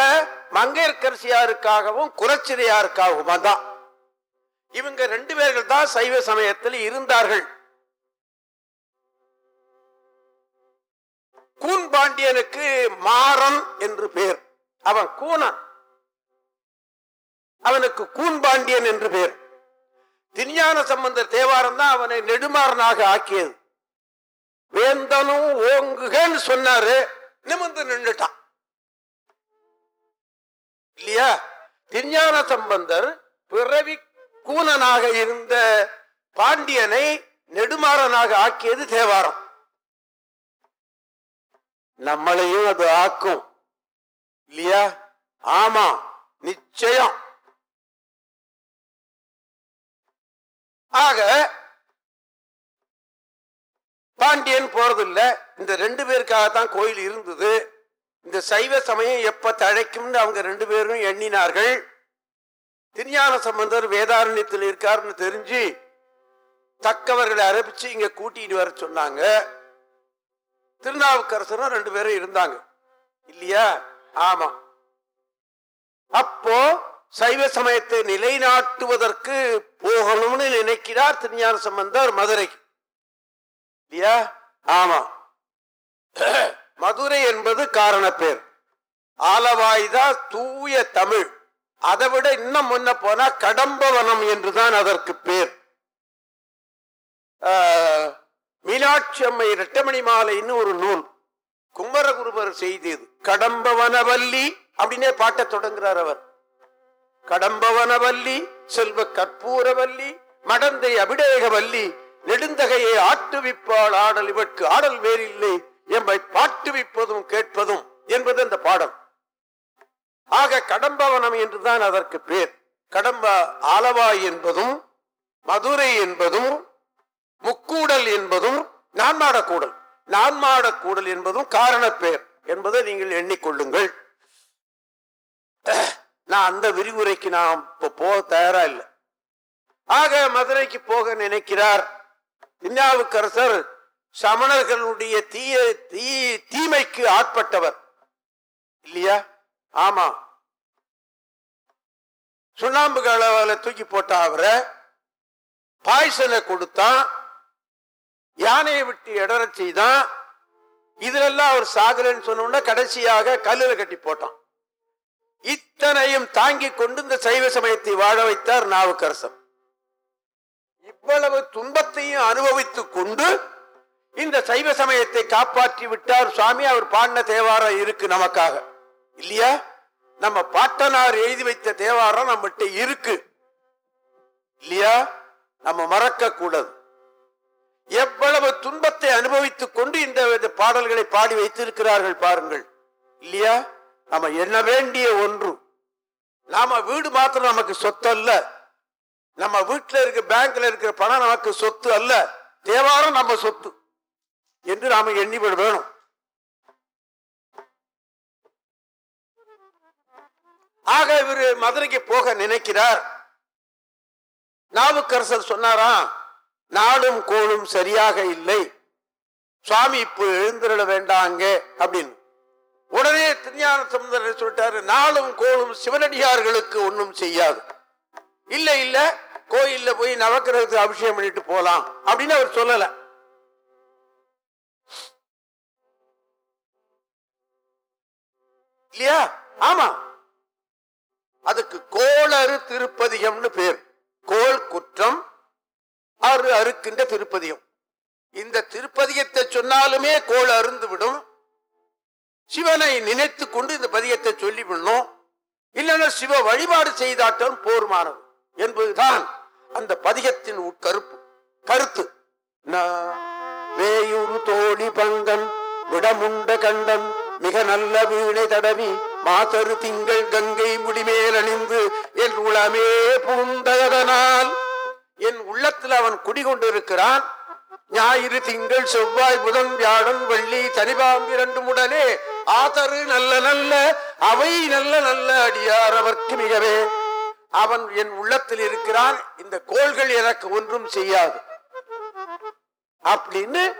மங்கையர்கரசியாருக்காகவும் குலச்சிறையாருக்காகவும் தான் இவங்க ரெண்டு பேர்கள் தான் சைவ சமயத்தில் இருந்தார்கள். கூன் பாண்டியனுக்கு மாறன் என்று பெயர் அவன் கூனன் அவனுக்கு கூன்பாண்டியன் என்று பெயர் திருஞான சம்பந்தர் தேவாரம் தான் அவனை நெடுமாறனாக ஆக்கியது. வேந்தனும் ஓங்குகன்னு சொன்னாரு நிமிர்ந்து நின்றுட்டான் இல்லையா? திருஞான சம்பந்தர் பிறவி கூனனாக இருந்த பாண்டியனை நெடுமாறனாக ஆக்கியது தேவாரம். நம்மளையும் அது ஆக்கும். இல்லையா? ஆமா நிச்சயம். ஆக பாண்டியன் போறதில்ல. இந்த ரெண்டு பேருக்காகத்தான் கோயில் இருந்தது. இந்த சைவ சமயம் எப்ப தழைக்கும்னு அவங்க ரெண்டு பேரும் எண்ணினார்கள். திருஞான சம்பந்தர் வேதாரண்யத்தில் இருக்காருன்னு தெரிஞ்சு தக்கவர்களை அரபிச்சு இங்க கூட்டிட்டு வர சொன்னாங்க. திருநாவுக்கரசரும் ரெண்டு பேரும் இருந்தாங்க. இல்லையா? ஆமா. அப்போ சைவ சமயத்தை நிலைநாட்டுவதற்கு போகணும்னு நினைக்கிறார் திருஞான சம்பந்தர் மதுரைக்கு இல்லையா? ஆமா. மதுரை என்பது காரண பேர் ஆலவாய்தா தூய தமிழ். அதை விட இன்னும் முன்ன போனா கடம்பவனம் என்றுதான் அதற்கு பேர். மீனாட்சி அம்மை இரட்டமணி மாலைன்னு ஒரு நூல். குமரகுருபர் செய்தது. கடம்பவனவல்லி அப்படின்னே பாட்ட தொடங்குறார் அவர். கடம்பவனவல்லி செல்வ கற்பூரவல்லி மடந்தை அபிடேகவல்லி நெடுந்தகையை ஆட்டுவிப்பாள் ஆடல் இவற்கு ஆடல் வேறில்லை. எம்மை பாட்டுவிப்பதும் கேட்பதும் என்பது அந்த பாடம் ஆக கடம்பவனம் என்றுதான் அதற்கு பேர். கடம்ப ஆலவாய் என்பதும் மதுரை என்பதும் முக்கூடல் என்பதும் நான்மாடக்கூடல் நான்மாடக்கூடல் என்பதும் காரண என்பதை நீங்கள் எண்ணிக்கொள்ளுங்கள் நான் அந்த விரிவுரைக்கு நான் இப்போ போக தயாரா இல்லை. ஆக மதுரைக்கு போக நினைக்கிறார் திருநாவுக்கரசர் சமணர்களுடைய தீய தீ தீமைக்கு ஆட்பட்டவர். இல்லையா? ஆமா. சுண்ணாம்பு கலவால தூக்கி போட்டா அவரை. பாய்சனை கொடுத்தான் யானையை விட்டு இடறச் செய்தான். இதுலெல்லாம் அவர் சாகலன்னு சொன்னோம்னா கடைசியாக கல்லில் கட்டி போட்டான். இத்தனையும் தாங்கிக் கொண்டு இந்த சைவ சமயத்தை வாழ வைத்தார் நாவுக்கரசர். இவ்வளவு துன்பத்தையும் அனுபவித்துக் கொண்டு இந்த சைவ சமயத்தை காப்பாற்றி விட்டார் சுவாமி. அவர் பாடின தேவாரம் இருக்கு நமக்காக. இல்லையா? நம்ம பாட்டனார் எழுதி வைத்த தேவாரம் நம்மகிட்ட இருக்கு. இல்லையா? நம்ம மறக்க கூடாது எவ்வளவு துன்பத்தை அனுபவித்துக் கொண்டு இந்த இந்த பாடல்களை பாடி வைத்திருக்கிறார்கள் பாருங்கள். இல்லையா? நம்ம எண்ண வேண்டிய ஒன்று? நாம வீடு மாத்திரம் நமக்கு சொத்து அல்ல நம்ம வீட்டில் இருக்க பேங்க்ல இருக்கிற பணம் நமக்கு சொத்து அல்ல. தேவாரம் நம்ம சொத்து. என்று நாம எண்ணிவிட வேணும். ஆக இவர் மதுரைக்கு போக நினைக்கிறார். நாவுக்கரசர் சொன்னாராம் நாடும் கோளும் சரியாக இல்லை. சுவாமி இப்போ எழுந்திருட வேண்டாங்க அப்படின்னு. உடனே திருஞான சம்பந்தர் சொல்லிட்டாரு நாளும் கோளும் சிவனடியார்களுக்கு ஒன்றும் செய்யாது. இல்ல இல்ல கோயில்ல போய் நவக்கிரகத்துக்கு அபிஷேகம் பண்ணிட்டு போலாம் அப்படின்னு அவர் சொல்லல. இல்லையா? ஆமா. அதுக்கு கோளறு திருப்பதிகம்னு பேர். கோள் குற்றம் அறு அறுக்கின்ற திருப்பதிகம். இந்த திருப்பதிகத்தை சொன்னாலுமே கோள் அருந்து விடும் சிவனை நினைத்து கொண்டு இந்த பதிகத்தை சொல்லி விடணும் இல்லைன்னா சிவ வழிபாடு செய்தாட்டம் போர்மானது என்பதுதான் அந்த பதிகத்தின் உட்கருப்பு கருத்து. வேயூர் வேயுறு தோழி பங்கன் விடமுண்ட கண்டன் மிக நல்ல வீணை தடவி மாசரு திங்கள் கங்கை முடிமேல் அணிந்து என் உளமே புகுந்ததனால் என் உள்ளத்தில் அவன் குடிகொண்டிருக்கிறான். ஞாயிறு திங்கள் செவ்வாய் புதன் வியாழன் வள்ளி தனிபாம் இரண்டு உடனே ஆதரு நல்ல நல்ல அவை நல்ல நல்ல அடியார் அவர்க்கு மிகவே. அவன் என் உள்ளத்தில் இருக்கிறான் இந்த கோள்கள் எனக்கு ஒன்றும் செய்யாது. அப்படின்னு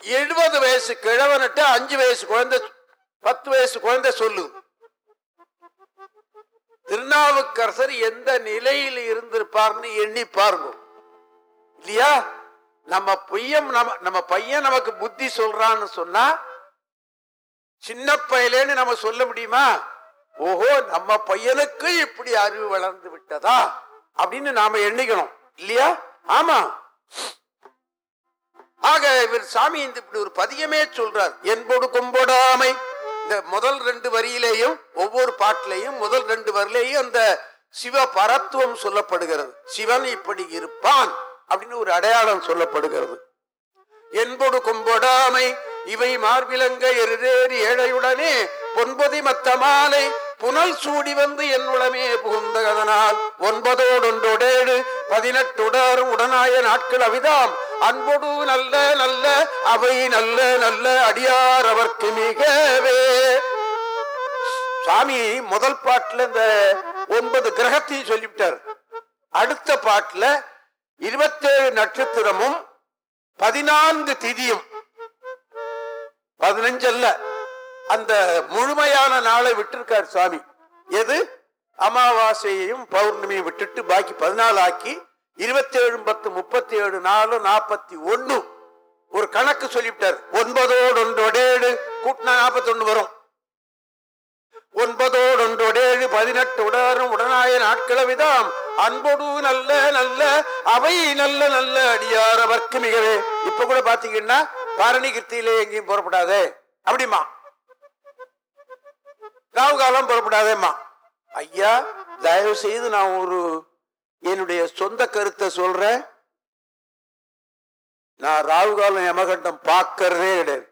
எழுபது வயசு கிழவன்கிட்ட அஞ்சு வயசு குழந்தை பத்து வயசு குழந்தை சொல்லு. திருநாவுக்கரசர் எந்த நிலையில் இருந்திருப்பார்னு எண்ணி பாருங்க. இல்லையா? நம்ம பையன் நம்ம நம்ம பையன் நமக்கு புத்தி சொல்றான்னு சொன்னா சின்ன பையலேன்னு நம்ம சொல்ல முடியுமா? ஓஹோ நம்ம பையனுக்கு இப்படி அறிவு வளர்ந்து விட்டதா? அப்படின்னு நாம எண்ணிக்கணும். இல்லையா? ஆமா. ஆக இவர் சாமி இந்த இப்படி ஒரு பதியமே சொல்றார். என்போடு கொம்போடாமை. இந்த முதல் ரெண்டு வரியிலேயும் ஒவ்வொரு பாட்டிலையும் முதல் ரெண்டு வரியிலேயும் அந்த சிவ பரத்துவம் சொல்லப்படுகிறது. சிவன் இப்படி இருப்பான். அப்படின்னு ஒரு அடையாளம் சொல்லப்படுகிறது. என்பொடு கொம்பொடாமை இவை மார்பிலங்க எருதேறி ஏழையுடனே பொன்பதி மத்த மாலை புனல் சூடி வந்து என்னுளமே புகுந்ததனால் ஒன்பதோடொன்றோடேடு பதினெட்டுடர் உடனாய நாட்கள் அவிதாம். அன்பொடு நல்ல நல்ல அவை நல்ல நல்ல அடியார் அவர்க்கு மிகவே. சாமி முதல் பாட்டுல இந்த ஒன்பது கிரகத்தையும் சொல்லிவிட்டார். அடுத்த பாட்டுல இருபத்தேழு நட்சத்திரமும் பதினான்கு திதியும். பதினஞ்சு அல்ல அந்த முழுமையான நாளை விட்டிருக்கார் சாமி எது? அமாவாசையையும் பௌர்ணமியும் விட்டுட்டு பாக்கி பதினாலு ஆக்கி இருபத்தி ஏழு பத்து முப்பத்தி ஏழு நாலு நாற்பத்தி ஒன்னு. ஒரு கணக்கு சொல்லிவிட்டார். ஒன்பதோடு ஒன்றோடேழு கூட்டினா நாற்பத்தி ஒன்று வரும். ஒன்பதோடு ஒன்றோடேழு பதினெட்டு உடனும் உடனாய நாட்களவிதாம். அன்போடு நல்ல நல்ல அவை நல்ல நல்ல அடியார் அவர்க்கு மிகவே. இப்ப கூட பாத்தீங்கன்னா பாரணி கிருத்தியிலே எங்கேயும் புறப்படாதே. அப்படிமா ராவு காலம் புறப்படாதேம்மா. ஐயா தயவு செய்து நான் ஒரு என்னுடைய சொந்த கருத்தை சொல்றேன். நான் ராகு காலம் யமகண்டம் பார்க்கறதே கிடையாது.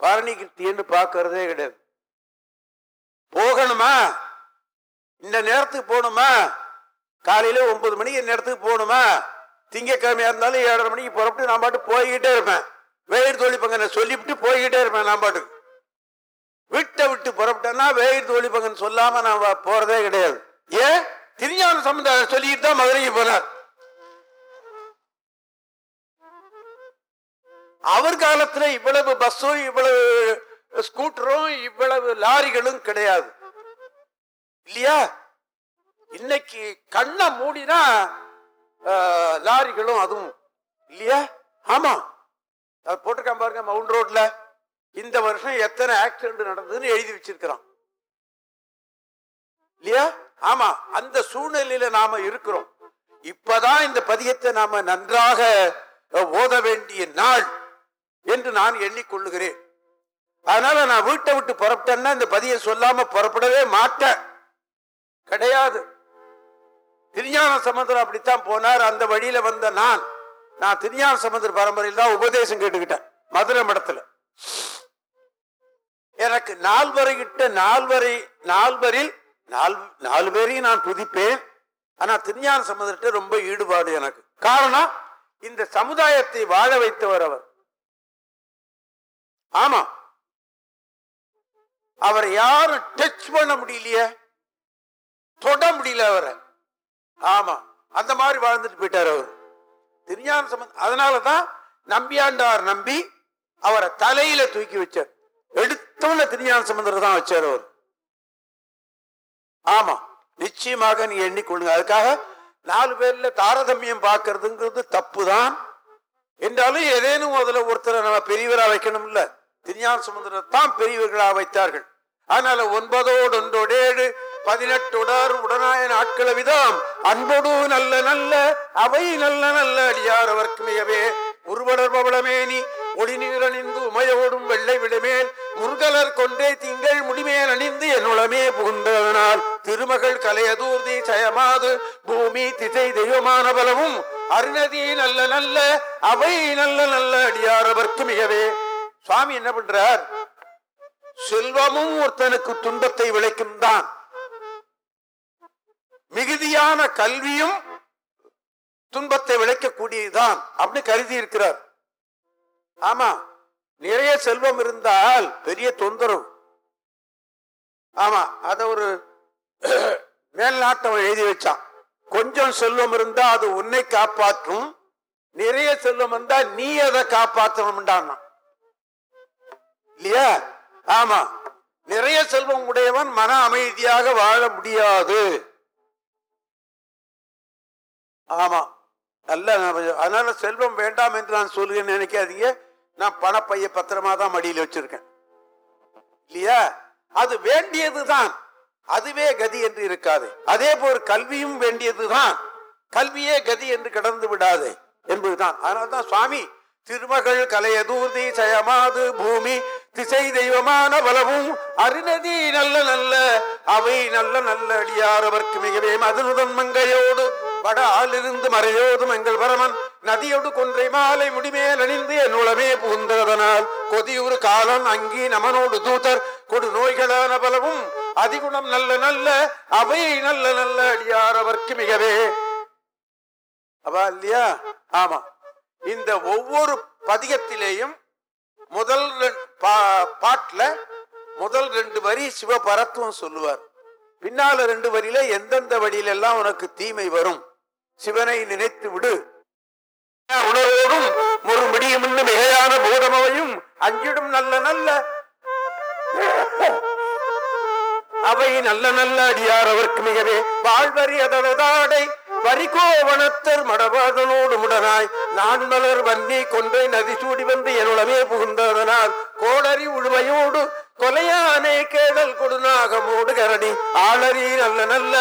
பாரணி கிருத்தின்னு பார்க்கறதே கிடையாது. போகணுமா? இந்த நேரத்துக்கு போகணுமா? காலையில ஒன்பது மணிக்கு இந்த நேரத்துக்கு போகணுமா? திங்கக்கிழமையா இருந்தாலும் ஏழரை மணிக்கு புறப்பட்டு நான் பாட்டு போய்கிட்டே இருப்பேன். வெயிர் தோழிப்பங்கன்னு சொல்லிவிட்டு போய்கிட்டே இருப்பேன் நான் பாட்டுக்கு. வீட்டை விட்டு புறப்பட்டேன்னா வெயிர் தோழிப்பங்கன்னு சொல்லாம நான் போகிறதே போறதே கிடையாது. ஏன்? திருஞான சம்பந்த சொல்லிட்டு தான் மதுரைக்கு போனார். அவர் காலத்துல இவ்வளவு பஸ்ஸும் இவ்வளவு ஸ்கூட்டரும் இவ்வளவு லாரிகளும் கிடையாது. இல்லையா? இன்னைக்கு கண்ணை மூடினா லாரிகளும் அதுவும் இல்லையா? ஆமா. அது போட்டிருக்கான் பாருங்க மவுண்ட் ரோட்ல. இந்த வருஷம் எத்தனை ஆக்சிடென்ட் நடந்ததுன்னு எழுதி வச்சிருக்கிறான். இல்லையா? ஆமா அந்த சூழ்நிலையில நாம இருக்கிறோம். இப்பதான் இந்த பதியத்தை நாம நன்றாக ஓத வேண்டிய நாள் என்று நான் எண்ணிக்கொள்ளுகிறேன். அதனால நான் வீட்டை விட்டு புறப்பட்டேன்னா இந்த பதியம் சொல்லாம புறப்படவே மாட்டேன். கிடையாது. திருஞான சமுதிரம் அப்படித்தான் போனார். அந்த வழியில வந்த நான் நான் திருஞான சமுதிர பரம்பரையில் தான் உபதேசம் கேட்டுக்கிட்டேன் மதுரை மடத்துல. எனக்கு நால்வரை கிட்ட நால்வரை நால்வரில் நால் நாலு பேரையும் நான் துதிப்பேன். ஆனா திருஞான சமுதிரத்தை ரொம்ப ஈடுபாடு எனக்கு. காரணம் இந்த சமுதாயத்தை வாழ வைத்தவர் அவர். ஆமா. அவரை யாரும் டச் பண்ண முடியலையே. தொட முடியல அவரை. ஆமா அந்த மாதிரி வாழ்ந்துட்டு போயிட்டார் அவர். திருஞான சம்பந்த அதனாலதான் நம்பியாண்டார் நம்பி அவரை தலையில தூக்கி வச்சார். எடுத்தவன திருஞான சம்பந்தர் தான் வச்சார் அவர். ஆமா நிச்சயமாக நீ எண்ணிக்கொள்ளுங்க அதுக்காக நாலு பேர்ல தாரதமியம் பார்க்கறதுங்கிறது தப்பு தான் என்றாலும் ஏதேனும் அதுல ஒருத்தரை நம்ம பெரியவரா வைக்கணும் இல்ல திருஞான சமுதிரத்தை தான் பெரியவர்களா வைத்தார்கள். அதனால ஒன்பதோடு ஒன்றோடேடு பதினெட்டுடர் உடனாய நாட்கள விதம். அன்போடு நல்ல நல்ல அவை நல்ல நல்ல அடியார் அவர்க்கு மிகவே. உருவடர் பவளமேனி ஒளிநீர் அணிந்து உமையோடும் வெள்ளை விடுமேல். முருகலர் கொண்டே திங்கள் முடிமேல் அணிந்து என்னுளமே புகுந்ததனால் திருமகள் கலையதூர்தி ஜயமாது பூமி திசை தெய்வமான பலமும். அருணதி நல்ல நல்ல அவை நல்ல நல்ல அடியாரவர்க்கு மிகவே. சுவாமி என்ன பண்றார்? செல்வமும் ஒருத்தனுக்கு துன்பத்தை விளைக்கும் தான். மிகுதியான கல்வியும் துன்பத்தை விளைக்கக்கூடியதுதான் அப்படின்னு கருதி இருக்கிறார் ஆமா நிறைய செல்வம் இருந்தால் பெரிய தொந்தரவு. ஆமா அத ஒரு மேல்நாட்டவன் எழுதி வச்சான். கொஞ்சம் செல்வம் இருந்தா அது உன்னை காப்பாற்றும். நிறைய செல்வம் இருந்தா நீ அதை காப்பாற்றணும்டான் இல்லையா? ஆமா நிறைய செல்வம் உடையவன் மன அமைதியாக வாழ முடியாது. ஆமாம் நல்ல அதனால செல்வம் வேண்டாம் என்று நான் சொல்லுகிறேன் நினைக்காதீங்க. நான் பணப்பைய பத்திரமா தான் மடியில் வச்சிருக்கேன். இல்லையா? அது வேண்டியதுதான். அதுவே கதி என்று இருக்காது. அதே போல் கல்வியும் வேண்டியதுதான். கல்வியே கதி என்று கடந்து விடாது என்பதுதான். அதனால்தான் சுவாமி திருமகள் கலையதூர்தி சயமாது பூமி திசை தெய்வமான பலவும் அருணதி நல்ல நல்ல அவை நல்ல நல்ல அடியாரவர்க்கு மிகவே மதுனுதன் மங்கையோடு. வட ஆளிருந்து மறையோதும் எங்கள் பரமன் நதியோடு கொன்றை மாலை முடிமேல் அணிந்து என் உளமே புகுந்ததனால். கொதியுறு காலன் அங்கி நமனோடு தூதர் கொடு நோய்களான பலவும் அதிகுணம் நல்ல நல்ல அவை நல்ல நல்ல அடியாரவர்க்கு மிகவே. அவா இல்லையா? ஆமா. இந்த ஒவ்வொரு பதிகத்திலேயும் முதல் ரெண்- பா- பாட்டுல முதல் ரெண்டு வரி சிவபரத்துவம் சொல்லுவார். பின்னால ரெண்டு வரியில எந்தெந்த வழியில எல்லாம் உனக்கு தீமை வரும்? சிவனை நினைத்து விடு. உணர்வோடும் ஒரு முடியும் மிகையான போதமவையும் அஞ்சிடும் நல்ல நல்ல அவை நல்ல நல்ல அடியார் அவருக்கு மிகவே. வாழ்வரி வரிகோவனத்தர் மடவாதனோடு முடனாய் நான் மலர் வன்னி கொன்றை நதி சூடி வந்து என்னுளமே புகுந்ததனால் கோடரி உழுமையோடு கொலையானே கேடல் கொடுநாகமோடு கரடி. ஆளரி நல்ல நல்ல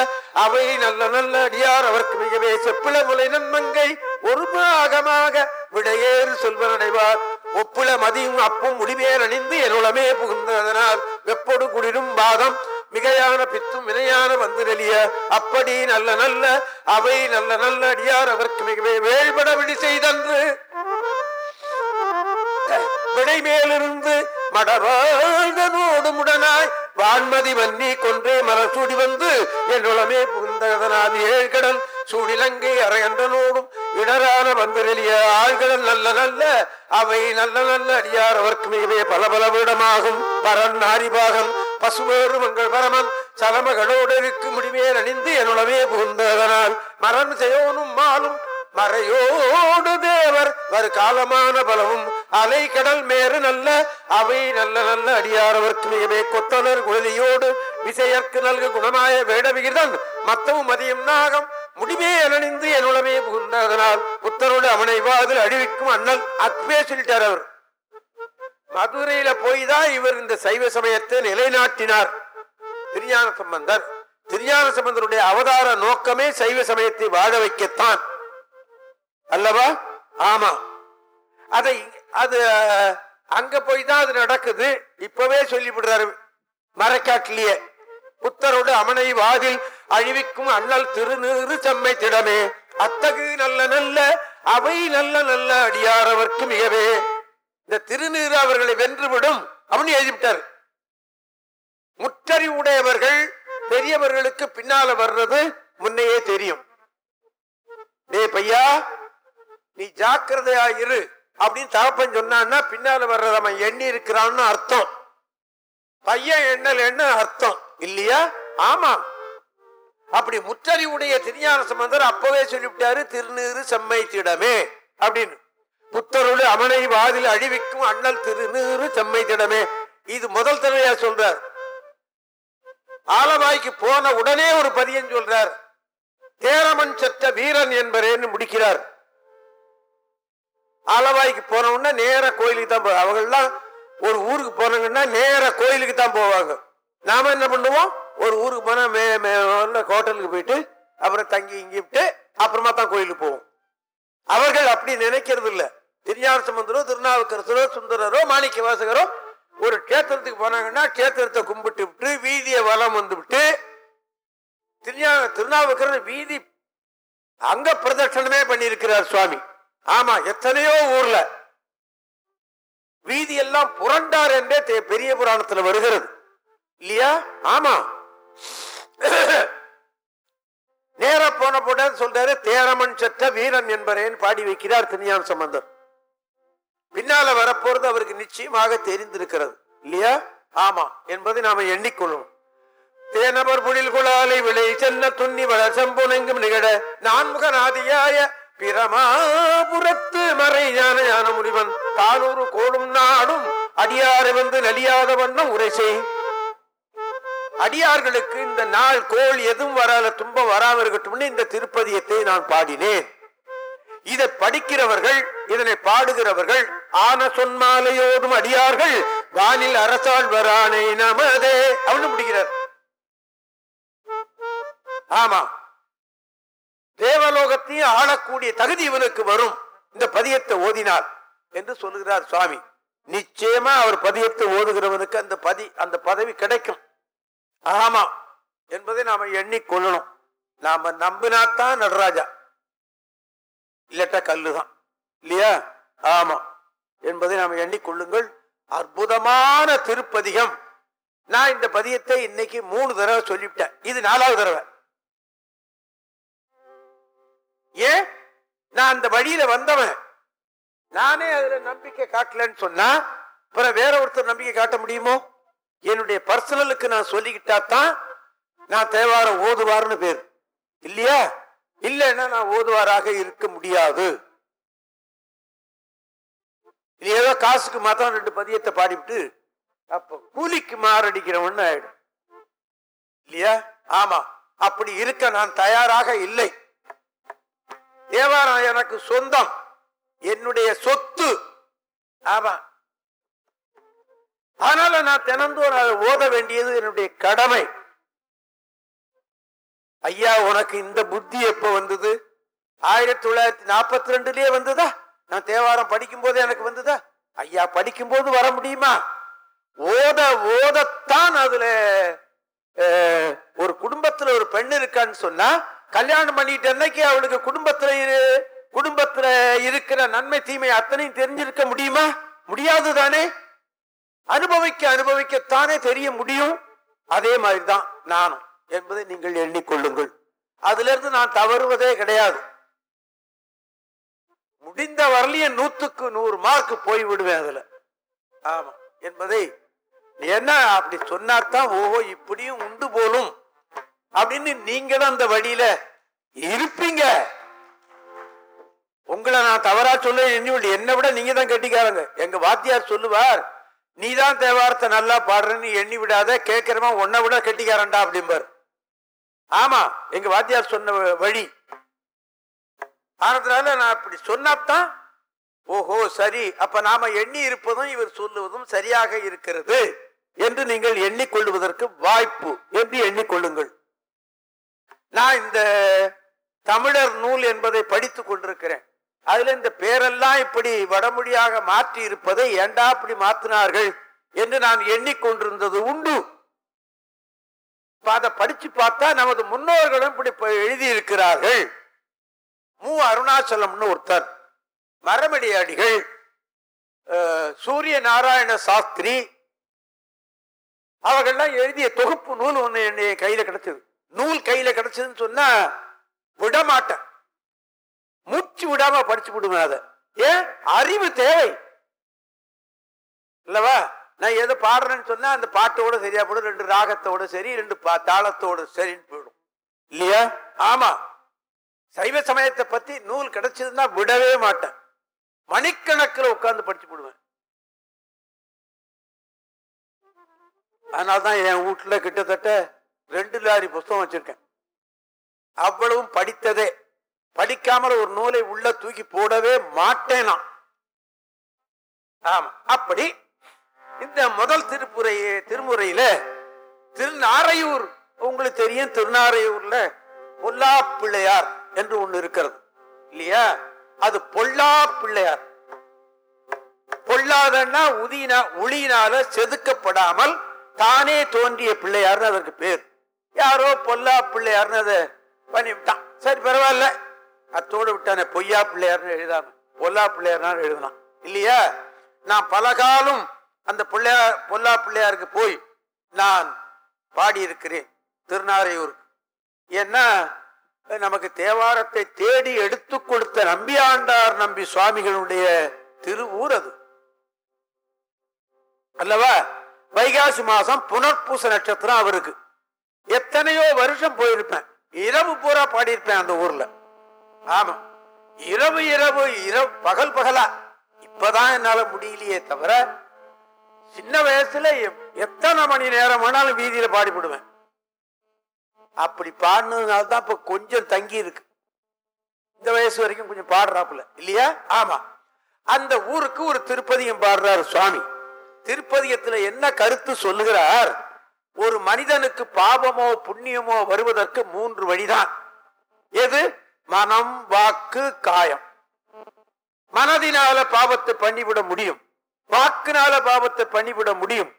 அவை நல்ல நல்ல அடியார் அவருக்கு மிகவே செப்பிள முலை நன்மங்கை ஒரு பாகமாக விடையேறு சொல்வனடைவார். ஒப்புள மதியும் அப்பும் முடிவேர் அணிந்து என்னுளமே புகுந்ததனால் வெப்பொடு குளிரும் பாதம் மிகையான பித்தும் வினையான வந்து நெளிய. அப்படி நல்ல நல்ல அவை நல்ல நல்ல அடியார் அவருக்கு மிகவே வேள்பட விழி செய்தன்று. விடை மேலிருந்து மடவாழ்தனோடு வான்மதி வன்னி கொன்றே மலர் சூடி வந்து என்னுளமே புகுந்ததனால் ஏழ்கடல் சூடிலங்கை அரையன்றனோடும் இடரான வந்து நெளிய. ஆழ்கடல் நல்ல நல்ல அவை நல்ல நல்ல அடியார் அவருக்கு மிகவே பல பல விடமாகும். பரன் நாரிபாகம் பசுவேறு மங்கள் பரமன் சலமகளோடு இருக்கு முடிமேல் அணிந்து என்னுளவே புகுந்ததனால் மரம் செய்யோனும் மாலும் மறையோடு தேவர் வரு காலமான பலவும் அலை கடல் மேறு நல்ல அவை நல்ல நல்ல அடியாரவர்க்கு மிகவே கொத்தனர் குழலியோடு விசையற்கு நல்கு குணமாய வேடவிகிதன் மத்தவும் மதியம் நாகம் முடிவே அணிந்து என்னுளவே புகுந்ததனால் புத்தரோடு அவனை வாதில் அழிவிக்கும் அண்ணல் அக்வே சொல்லிட்டார் அவர் மதுரையில போய் தான் இவர் இந்த சைவ சமயத்தை நிலைநாட்டினார். திருஞான சம்பந்தர். திருஞான சம்பந்தருடைய அவதார நோக்கமே சைவ சமயத்தை வாழ வைக்கத்தான். அல்லவா? ஆமா. அதை அது அங்க போய் தான் அது நடக்குது. இப்பவே சொல்லிவிடுறாரு மரக்காட்டிலேயே. புத்தரோடு அமனை வாதில் அழிவிக்கும் அண்ணல் திருநீறு செம்மை திடமே. அத்தகு நல்ல நல்ல அவை நல்ல நல்ல அடியாரவர்க்கு மிகவே. இந்த திருநீர் அவர்களை வென்றுவிடும் அப்படின்னு எழுதிவிட்டார். முற்றறிவுடையவர்கள் பெரியவர்களுக்கு பின்னால வர்றது முன்னையே தெரியும். டே பையா நீ ஜாக்கிரதையா இரு அப்படின்னு தகப்பன் சொன்னான்னா பின்னால வர்றது அவன் எண்ணி இருக்கிறான்னு அர்த்தம். பையன் எண்ணல் என்ன அர்த்தம்? இல்லையா? ஆமா. அப்படி முற்றறிவுடைய திருஞான சம்பந்தர் அப்பவே சொல்லிவிட்டாரு திருநீறு செம்மை திடமே அப்படின்னு. புத்தருள் அமனை வாதில் அழிவிக்கும் அண்ணல் திருநீறு செம்மை திடமே. இது முதல் தடவையா சொல்றார். ஆலவாய்க்கு போன உடனே ஒரு பதியம் சொல்றார். தேரமன் சற்ற வீரன் என்பரேன்னு முடிக்கிறார். ஆலவாய்க்கு போன உடனே நேர கோயிலுக்கு தான் போவாங்க அவங்கெல்லாம் ஒரு ஊருக்கு போனாங்கன்னா நேர கோயிலுக்கு தான் போவாங்க. நாம என்ன பண்ணுவோம்? ஒரு ஊருக்கு போனா மே ஹோட்டலுக்கு போயிட்டு அப்புறம் தங்கி இங்கிட்டு அப்புறமா தான் கோயிலுக்கு போவோம். அவர்கள் அப்படி நினைக்கிறது இல்லை திருஞான சம்பந்தரோ திருநாவுக்கரசரோ சுந்தரரோ மாணிக்க வாசகரோ ஒரு கேத்திரத்துக்கு போனாங்கன்னா கேத்திரத்தை கும்பிட்டு விட்டு வீதியை வலம் வந்து விட்டு திருஞான திருநாவுக்கரசர் வீதி அங்க பிரதட்சணமே பண்ணியிருக்கிறார் சுவாமி. ஆமா எத்தனையோ ஊர்ல. வீதி எல்லாம் புரண்டார் என்றே பெரிய புராணத்துல வருகிறது. இல்லையா? ஆமா. நேர போன போட சொல்றாரு தேரமன் சற்ற வீரன் என்பரேன்னு பாடி வைக்கிறார் திருஞான சம்பந்தர். பின்னால வரப்போறது அவருக்கு நிச்சயமாக தெரிந்திருக்கிறது. இல்லையா? ஆமா. என்பதை நாம எண்ணிக்கொள்ளும் தேனவர் புனில் குழாலை விளை சென்ன துண்ணி வள நிகழ நான்முகநாதியாய பிரமாபுரத்து மறை ஞான ஞான முனிவன். தானூறு கோடும் நாடும் அடியாரை வந்து நலியாத வண்ணம் உரை செய் அடியார்களுக்கு இந்த நாள் கோள் எதுவும் வராத துன்பம் வராம இருக்கட்டும்னு இந்த திருப்பதியத்தை நான் பாடினேன். இதை படிக்கிறவர்கள் இதனை பாடுகிறவர்கள் ஆன சொன்மாலையோடும் அடியார்கள் வானில் அரசாள் வரானே நமதே அவனு முடிகிறார் ஆமா. தேவலோகத்தையும் ஆளக்கூடிய தகுதி இவனுக்கு வரும். இந்த பதியத்தை ஓதினார் என்று சொல்லுகிறார் சுவாமி. நிச்சயமா அவர் பதியத்தை ஓதுகிறவனுக்கு அந்த பதி அந்த பதவி கிடைக்கும். ஆமா. என்பதை நாம எண்ணிக்கொள்ளணும். நாம நம்பினாத்தான் நடராஜா. இல்லட்டா கல்லுதான். இல்லையா? ஆமா. என்பதை நாம் எண்ணிக்கொள்ளுங்கள். அற்புதமான திருப்பதிகம். நான் இந்த பதியத்தை இன்னைக்கு மூணு தடவை சொல்லிவிட்டேன். இது நாலாவது தடவை. ஏன்? நான் அந்த வழியில வந்தவன். நானே அதுல நம்பிக்கை காட்டலன்னு சொன்னா அப்புறம் வேற ஒருத்தர் நம்பிக்கை காட்ட முடியுமோ? என்னுடைய பர்சனலுக்கு நான் சொல்லிக்கிட்டா தான் நான் தேவாரம் ஓதுவார்னு பேர். இல்லையா? இல்லைன்னா நான் ஓதுவாராக இருக்க முடியாது. இது ஏதோ காசுக்கு மாத்திரம் ரெண்டு பதியத்தை பாடிவிட்டு அப்ப கூலிக்கு மாரடிக்கிறவன் ஆயிடும். இல்லையா? ஆமா. அப்படி இருக்க நான் தயாராக இல்லை. தேவாரம் எனக்கு சொந்தம். என்னுடைய சொத்து. ஆமா. அதனால நான் தினந்தோறும் அதை ஓத வேண்டியது என்னுடைய கடமை. ஐயா உனக்கு இந்த புத்தி எப்ப வந்தது? ஆயிரத்தி தொள்ளாயிரத்தி நாற்பத்தி ரெண்டுலயே வந்ததா? நான் தேவாரம் படிக்கும் போதே எனக்கு வந்ததா? ஐயா படிக்கும் போது வர முடியுமா? ஓத ஓதத்தான் அதுல ஒரு குடும்பத்துல ஒரு பெண் இருக்கான்னு சொன்னா கல்யாணம் பண்ணிட்டு அன்னைக்கு அவளுக்கு குடும்பத்துல இரு- குடும்பத்துல இருக்கிற நன்மை தீமை அத்தனையும் தெரிஞ்சிருக்க முடியுமா? முடியாது தானே? அனுபவிக்க அனுபவிக்கத்தானே தெரிய முடியும். அதே மாதிரிதான் நானும். என்பதை நீங்கள் எண்ணிக்கொள்ளுங்கள் அதுல இருந்து நான் தவறுவதே கிடையாது. முடிந்த வரலையும் நூத்துக்கு நூறு மார்க் போய் விடுவேன் அதுல. ஆமா. என்பதை என்ன அப்படி சொன்னாத்தான் ஓஹோ இப்படியும் உண்டு போலும். அப்படின்னு நீங்களும் அந்த வழியில இருப்பீங்க. உங்களை நான் தவறா சொல்ல எண்ணி என்னை விட நீங்க தான் கட்டிக்காரங்க. எங்க வாத்தியார் சொல்லுவார் நீ தான் தேவாரத்தை நல்லா பாடுறன்னு எண்ணி விடாத கேட்கிறவன் உன்னை விட கட்டிக்காரன்டா அப்படிம்பார். ஆமா. எங்க வாத்தியார் சொன்ன வழி. ஆனதுனால நான் அப்படி சொன்னாத்தான் ஓஹோ சரி அப்ப நாம எண்ணி இருப்பதும் இவர் சொல்லுவதும் சரியாக இருக்கிறது என்று நீங்கள் எண்ணிக்கொள்வதற்கு வாய்ப்பு. என்று எண்ணிக்கொள்ளுங்கள்? நான் இந்த தமிழர் நூல் என்பதை படித்துக் கொண்டிருக்கிறேன். அதுல இந்த பேரெல்லாம் இப்படி வடமொழியாக மாற்றி இருப்பதை ஏண்டா இப்படி மாற்றினார்கள் என்று நான் எண்ணிக்கொண்டிருந்தது உண்டு. அதை படிச்சு பார்த்தா நமது முன்னோர்களும் இப்படி எழுதியிருக்கிறார்கள். மு அருணாச்சலம்னு ஒருத்தர் மரமடியாடிகள் அடிகள் சூரிய நாராயண சாஸ்திரி அவர்கள்லாம் எழுதிய தொகுப்பு நூல் ஒன்று என்னுடைய கையில் கிடைச்சது. நூல் கையில் கிடைச்சதுன்னு சொன்னா விடமாட்டேன். மூச்சு விடாம படிச்சு விடுவேன் அதை. ஏன்? அறிவு தேவை. இல்லவா? நான் எதை பாடுறேன்னு சொன்னா அந்த பாட்டோட சரியா போடும் ரெண்டு ராகத்தோட சரி ரெண்டு பா- தாளத்தோட சரின்னு போயிடும். இல்லையா? ஆமா. சைவ சமயத்தை பத்தி நூல் கிடைச்சதுன்னா விடவே மாட்டேன். மணிக்கணக்கில் உட்கார்ந்து படிச்சு விடுவேன். அதனால்தான் என் வீட்டுல கிட்டத்தட்ட ரெண்டு லாரி புஸ்தகம் வச்சிருக்கேன். அவ்வளவும் படித்ததே. படிக்காமல் ஒரு நூலை உள்ள தூக்கி போடவே மாட்டேனா நான். ஆமா அப்படி இந்த முதல் திருப்புரை திருமுறையில திருநாரையூர் உங்களுக்கு தெரியும் திருநாரையூர்ல பொல்லா பிள்ளையார் என்று ஒண்ணு இருக்கிறது. இல்லையா? அது பொல்லா பிள்ளையார் பொல்லாதன்னா உதியினா ஒளியினால செதுக்கப்படாமல் தானே தோன்றிய பிள்ளையார்னு அதற்கு பேர். யாரோ பொல்லா பிள்ளையார்னு அதை பண்ணிவிட்டான். சரி பரவாயில்ல. அத்தோடு விட்டானே பொய்யா பிள்ளையார்னு எழுதாம. பொல்லா பிள்ளையார்னு எழுதலாம். இல்லையா? நான் பலகாலம் அந்த பிள்ளையார் பொல்லா பிள்ளையாருக்கு போய் நான் பாடியிருக்கிறேன் திருநாரையூருக்கு. ஏன்னா நமக்கு தேவாரத்தை தேடி எடுத்து கொடுத்த நம்பியாண்டார் நம்பி சுவாமிகளுடைய திருவூர் அது. அல்லவா? வைகாசி மாசம் புனர்பூச நட்சத்திரம் அவருக்கு. எத்தனையோ வருஷம் போயிருப்பேன். இரவு பூரா பாடியிருப்பேன் அந்த ஊர்ல. ஆமா. இரவு இரவு இரவு பகல் பகலா. இப்பதான் என்னால முடியலையே தவிர சின்ன வயசுல எப்- எத்தனை மணி நேரம் வேணாலும் வீதியில பாடிவிடுவேன் அப்படி பாடினதுனால தான் இப்ப கொஞ்சம் தங்கி இருக்கு இந்த வயசு வரைக்கும் கொஞ்சம் பாடுறாப்புல. இல்லையா? ஆமா. அந்த ஊருக்கு ஒரு திருப்பதியம் பாடுறாரு சுவாமி. திருப்பதியத்துல என்ன கருத்து சொல்லுகிறார்? ஒரு மனிதனுக்கு பாபமோ புண்ணியமோ வருவதற்கு மூன்று வழிதான். எது? மனம் வாக்கு காயம். மனதினால பாவத்தை பண்ணிவிட முடியும். வாக்குனால பாவத்தை பண்ணிவிட முடியும்.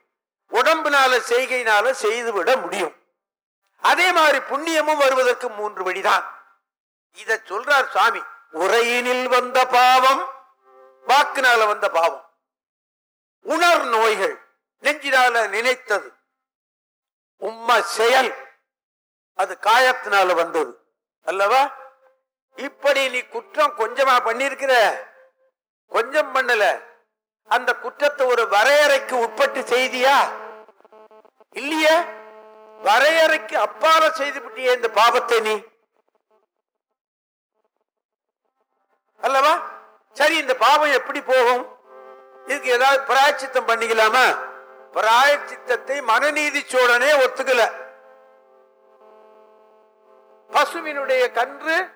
உடம்புனால செய்கையினால செய்துவிட முடியும். அதே மாதிரி புண்ணியமும் வருவதற்கு மூன்று வழிதான். இத சொல்றார் சுவாமி. உரையினில் வந்த பாவம் வாக்குனால வந்த பாவம். உணர் நோய்கள் நெஞ்சினால நினைத்தது. உம்ம செயல் அது காயத்தினால வந்தது. அல்லவா? இப்படி நீ குற்றம் கொஞ்சமா பண்ணிருக்கிற கொஞ்சம் பண்ணல. அந்த குற்றத்தை ஒரு வரையறைக்கு உட்பட்டு செய்தியா? இல்லையே? வரையறைக்கு அப்பால செய்து விட்டிய இந்த பாவத்தை நீ? அல்லவா? சரி இந்த பாவம் எப்படி போகும்? இதுக்கு ஏதாவது பிராயச்சித்தம் பண்ணிக்கலாமா? பிராயச்சித்தத்தை மனநீதி சோழனே ஒத்துக்கல. பசுவினுடைய கன்று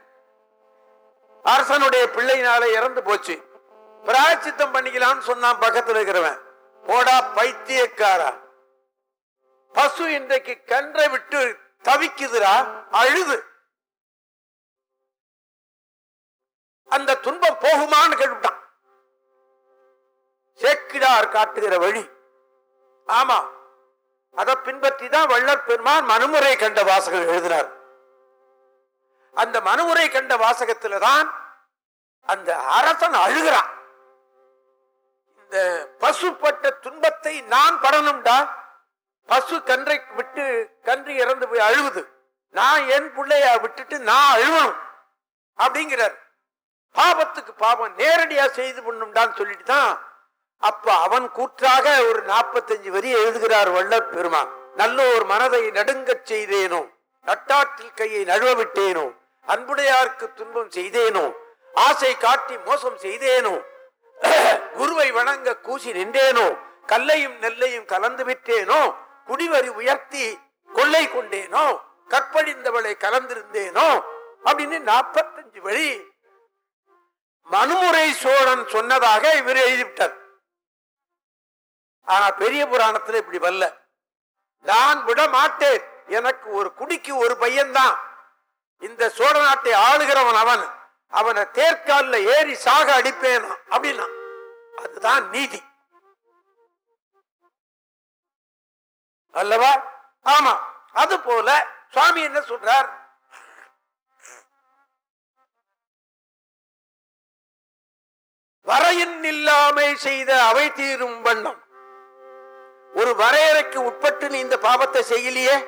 அரசனுடைய பிள்ளையினால இறந்து போச்சு. பிராயச்சித்தம் பண்ணிக்கலாம்னு சொன்னான் பக்கத்துல இருக்கிறவன். போடா பைத்தியக்காரா. பசு இன்றைக்கு கன்றை விட்டு தவிக்குதுடா அழுது. அந்த துன்பம் போகுமான்னு கேட்டுட்டான் சேக்கிடார் காட்டுகிற வழி. ஆமா அதை பின்பற்றி தான் வள்ளற் பெருமான் மனுமுறை கண்ட வாசகம் எழுதினார். அந்த மனுமுறை கண்ட வாசகத்துல தான் அந்த அரசன் அழுகிறான். இந்த பசுப்பட்ட துன்பத்தை நான் படணும்டா. பசு கன்றை விட்டு கன்று இறந்து போய் அழுவுது நான் என் பிள்ளைய விட்டுட்டு நான் அழுவணும் அப்படிங்கிறார். பாபத்துக்கு பாவம் நேரடியா செய்து பண்ணும்டான்னு சொல்லிட்டு தான் அப்ப அவன் கூற்றாக ஒரு நாற்பத்தஞ்சு வரி எழுதுகிறார் வள்ளற் பெருமான். நல்ல ஒரு மனதை நடுங்கச் செய்தேனோ நட்டாற்றில் கையை நழுவ விட்டேனோ அன்புடையார்க்கு துன்பம் செய்தேனோ ஆசை காட்டி மோசம் செய்தேனோ குருவை வணங்க கூசி நின்றேனோ கல்லையும் நெல்லையும் கலந்து விட்டேனோ குடிவரி உயர்த்தி கொள்ளை கொண்டேனோ? கற்பழிந்தவளை கலந்திருந்தேனோ? அப்படின்னு நாற்பத்தஞ்சு வழி மனுமுறை சோழன் சொன்னதாக இவர் எழுதிவிட்டார். ஆனா பெரிய புராணத்துல இப்படி வரல. நான் விட மாட்டேன். எனக்கு ஒரு குடிக்கு ஒரு பையன்தான். இந்த சோழ நாட்டை ஆளுகிறவன் அவன். அவனை தேர்கால்ல ஏறி சாக அடிப்பேன் அப்படின்னா. அதுதான் நீதி. அல்லவா? ஆமா. அது போல சுவாமி என்ன சொல்றார்? வரையின் இல்லாமை செய்த அவை தீரும் வண்ணம். ஒரு வரையறைக்கு உட்பட்டு நீ இந்த பாவத்தை செய்யலையே?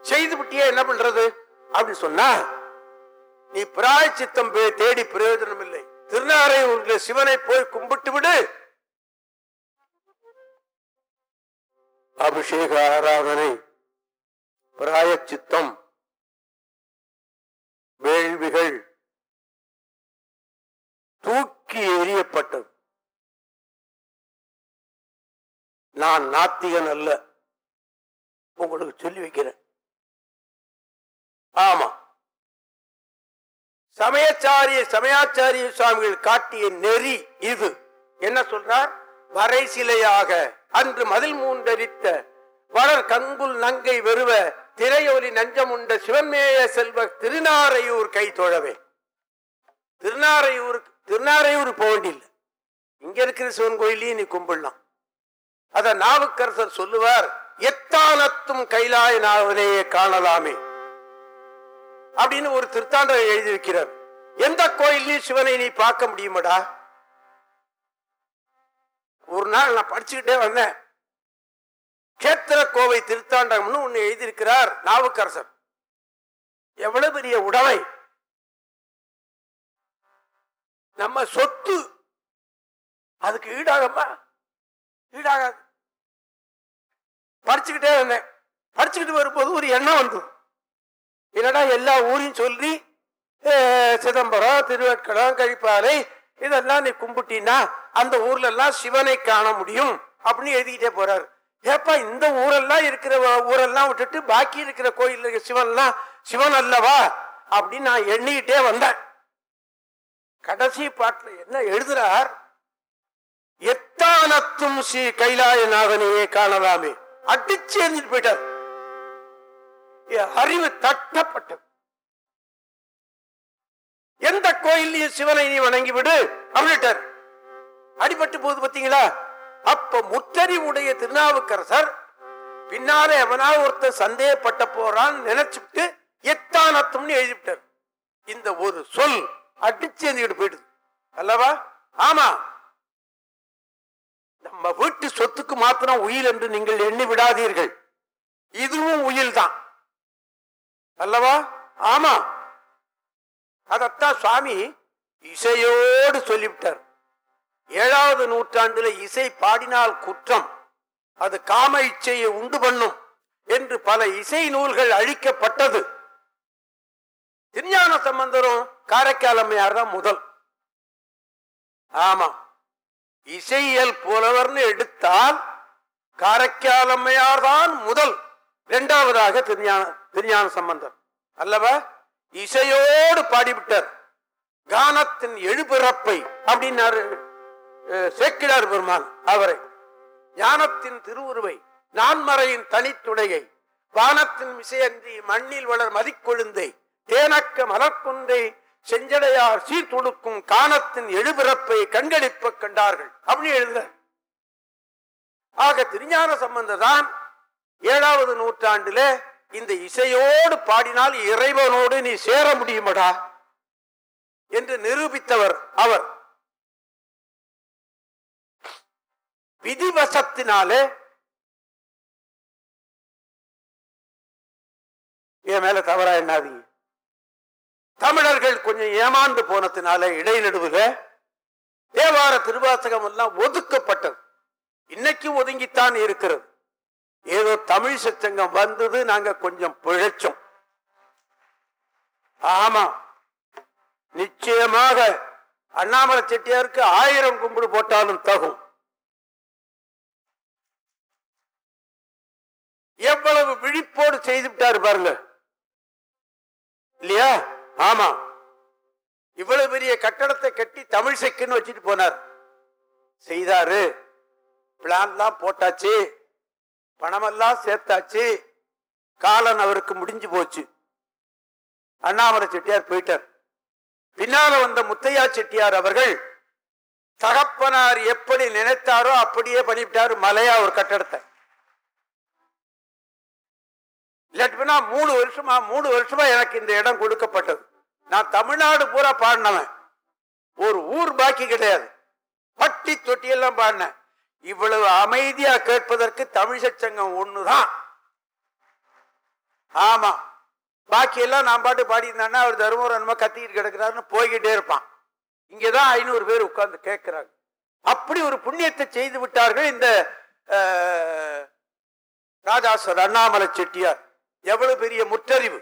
செய்து விட்டியே என்ன பண்றது? அப்படின்னு சொன்னா நீ பிராயச்சித்தம் சித்தம் தேடி பிரயோஜனம் இல்லை திருநாரையூர்ல சிவனை போய் கும்பிட்டு விடு. அபிஷேக ஆராதனை பிராயச்சித்தம் வேள்விகள் தூக்கி எறியப்பட்டது. நான் நாத்திகன் அல்ல உங்களுக்கு சொல்லி வைக்கிறேன். ஆமா சமயச்சாரிய சமயாச்சாரிய சுவாமிகள் காட்டிய நெறி இது. என்ன சொல்றார்? வரை சிலையாக அன்று மதில் மூண்டரித்த வளர் கங்குல் நங்கை வெறுவ திரையொலி நஞ்சமுண்ட சிவன்மேய செல்வ திருநாரையூர் கை தொழவே. திருநாரையூர் திருநாரையூர் போக வேண்டியில்லை இங்க இருக்கிற சிவன் கோயிலையும் நீ கும்பிடலாம். அத நாவுக்கரசர் சொல்லுவார் எத்தானத்தும் கைலாய நாவனையே காணலாமே. அப்படின்னு ஒரு திருத்தாண்டம் எழுதி வைக்கிறார் எந்த கோயிலையும் சிவனை நீ பார்க்க முடியுமாடா? ஒரு நாள் நான் படிச்சுக்கிட்டே வந்தேன். கேத்திர கோவை திருத்தாண்டகம்னு ஒன்று எழுதியிருக்கிறார் நாவுக்கரசர். எவ்வளவு பெரிய உடைமை. நம்ம சொத்து. அதுக்கு ஈடாகமா? ஈடாகாது. படிச்சுக்கிட்டே வந்தேன். படிச்சுக்கிட்டு வரும்போது ஒரு எண்ணம் வந்தது என்னடா எல்லா ஊரையும் சொல்லி சிதம்பரம் திருவேட்கடம் கழிப்பாறை இதெல்லாம் நீ கும்பிட்டீன்னா அந்த ஊர்ல எல்லாம் சிவனை காண முடியும் அப்படின்னு எழுதிக்கிட்டே போறாரு. ஏப்பா இந்த ஊரெல்லாம் இருக்கிற ஊரெல்லாம் விட்டுட்டு பாக்கி இருக்கிற கோயில் இருக்கிற சிவன்லாம் சிவன் அல்லவா? அப்படின்னு நான் எண்ணிக்கிட்டே வந்தேன். கடைசி பாட்டுல என்ன எழுதுறார்? எத்தானத்தும் ஸ்ரீ கைலாயநாதனையே காணலாமே. அடிச்சு எறிஞ்சிட்டு போயிட்டார். அறிவு தட்டப்பட்டது. எந்த கோயிலையும் சிவனை நீ வணங்கி விடு அப்படின்ட்டார் அடிபட்டு போகுது பாத்தீங்களா அப்ப முற்றறிவுடைய திருநாவுக்கரசர் பின்னாலே எவனாவது ஒருத்தர் சந்தேகப்பட்ட போறான்னு நினைச்சுட்டு எத்தானத்தும்னு எழுதிவிட்டார். இந்த ஒரு சொல் அடிச்சு எந்திக்கிட்டு போயிடுது. அல்லவா? ஆமா. நம்ம வீட்டு சொத்துக்கு மாத்திரம் உயில் என்று நீங்கள் எண்ணி விடாதீர்கள். இதுவும் உயில் தான் அல்லவா? ஆமா. அதத்தான் சுவாமி இசையோடு சொல்லிவிட்டார். ஏழாவது நூற்றாண்டுல இசை பாடினால் குற்றம் அது காம இச்சையை உண்டு பண்ணும் என்று பல இசை நூல்கள் அழிக்கப்பட்டது. திருஞான சம்பந்தரும் காரைக்காலம்மையார் தான் முதல். ஆமா இசையல் புலவர்னு எடுத்தால் காரைக்காலம்மையார் தான் முதல் இரண்டாவதாக திருஞான திருஞான சம்பந்தர். அல்லவா? இசையோடு பாடிவிட்டார். கானத்தின் எழுபிறப்பை அப்படின்னாரு அஹ், சேக்கிழார் பெருமான் அவரை. ஞானத்தின் திருவுருவை நான்மறையின் தனித்துடையை வானத்தின் விசையன்றி மண்ணில் வளர் மதிக்கொழுந்தை தேனக்க மலர்கொன்றை செஞ்சடையார் சீர்துடுக்கும் கானத்தின் எழுபிறப்பை கண்களிப்ப கண்டார்கள் அப்படின்னு எழுதுற ஆக திருஞான சம்பந்ததான் ஏழாவது நூற்றாண்டிலே இந்த இசையோடு பாடினால் இறைவனோடு நீ சேர முடியுமடா? என்று நிரூபித்தவர் அவர். விதிவசத்தினாலே என் மேல தவறா என்னாதீங்க தமிழர்கள் கொஞ்சம் ஏமாந்து போனதுனால இடைநடுவுல தேவார திருவாசகம் எல்லாம் ஒதுக்கப்பட்டது. இன்னைக்கு ஒதுங்கித்தான் இருக்கிறது. ஏதோ தமிழ் சச்சங்கம் வந்தது நாங்க கொஞ்சம் பிழைச்சோம். ஆமா நிச்சயமாக அண்ணாமலை செட்டியாருக்கு ஆயிரம் கும்பிடு போட்டாலும் தகும். எவ்வளவு விழிப்போடு செய்து விட்டாரு பாருங்க. இல்லையா? ஆமா. இவ்வளவு பெரிய கட்டடத்தை கட்டி தமிழ் செக்குன்னு வச்சுட்டு போனார். செய்தாரு. பிளான்லாம் போட்டாச்சு. பணமெல்லாம் சேர்த்தாச்சு. காலன் அவருக்கு முடிஞ்சு போச்சு. அண்ணாமலை செட்டியார் போயிட்டார். பின்னால வந்த முத்தையா செட்டியார் அவர்கள் தகப்பனார் எப்படி நினைத்தாரோ அப்படியே பண்ணிவிட்டாரு மலையா ஒரு கட்டடத்தை. இல்லாட்டினா மூணு வருஷமா மூணு வருஷமா எனக்கு இந்த இடம் கொடுக்கப்பட்டது. நான் தமிழ்நாடு பூரா பாடினவன். ஒரு ஊர் பாக்கி கிடையாது. பட்டி தொட்டியெல்லாம் பாடினேன். இவ்வளவு அமைதியா கேட்பதற்கு தமிழ் சச்சங்கம் ஒண்ணுதான். ஆமா. பாக்கி எல்லாம் நான் பாட்டு பாடியிருந்தான்னா அவர் தருமபுரம் என்னமோ கத்திக்கிட்டு கிடக்கிறாருன்னு போய்கிட்டே இருப்பான். இங்கதான் ஐநூறு பேர் உட்கார்ந்து கேட்கிறாங்க. அப்படி ஒரு புண்ணியத்தை செய்து விட்டார்கள் இந்த அஹ், ராஜாசர் அண்ணாமலை செட்டியார். எவ்வளவு பெரிய முற்றறிவு.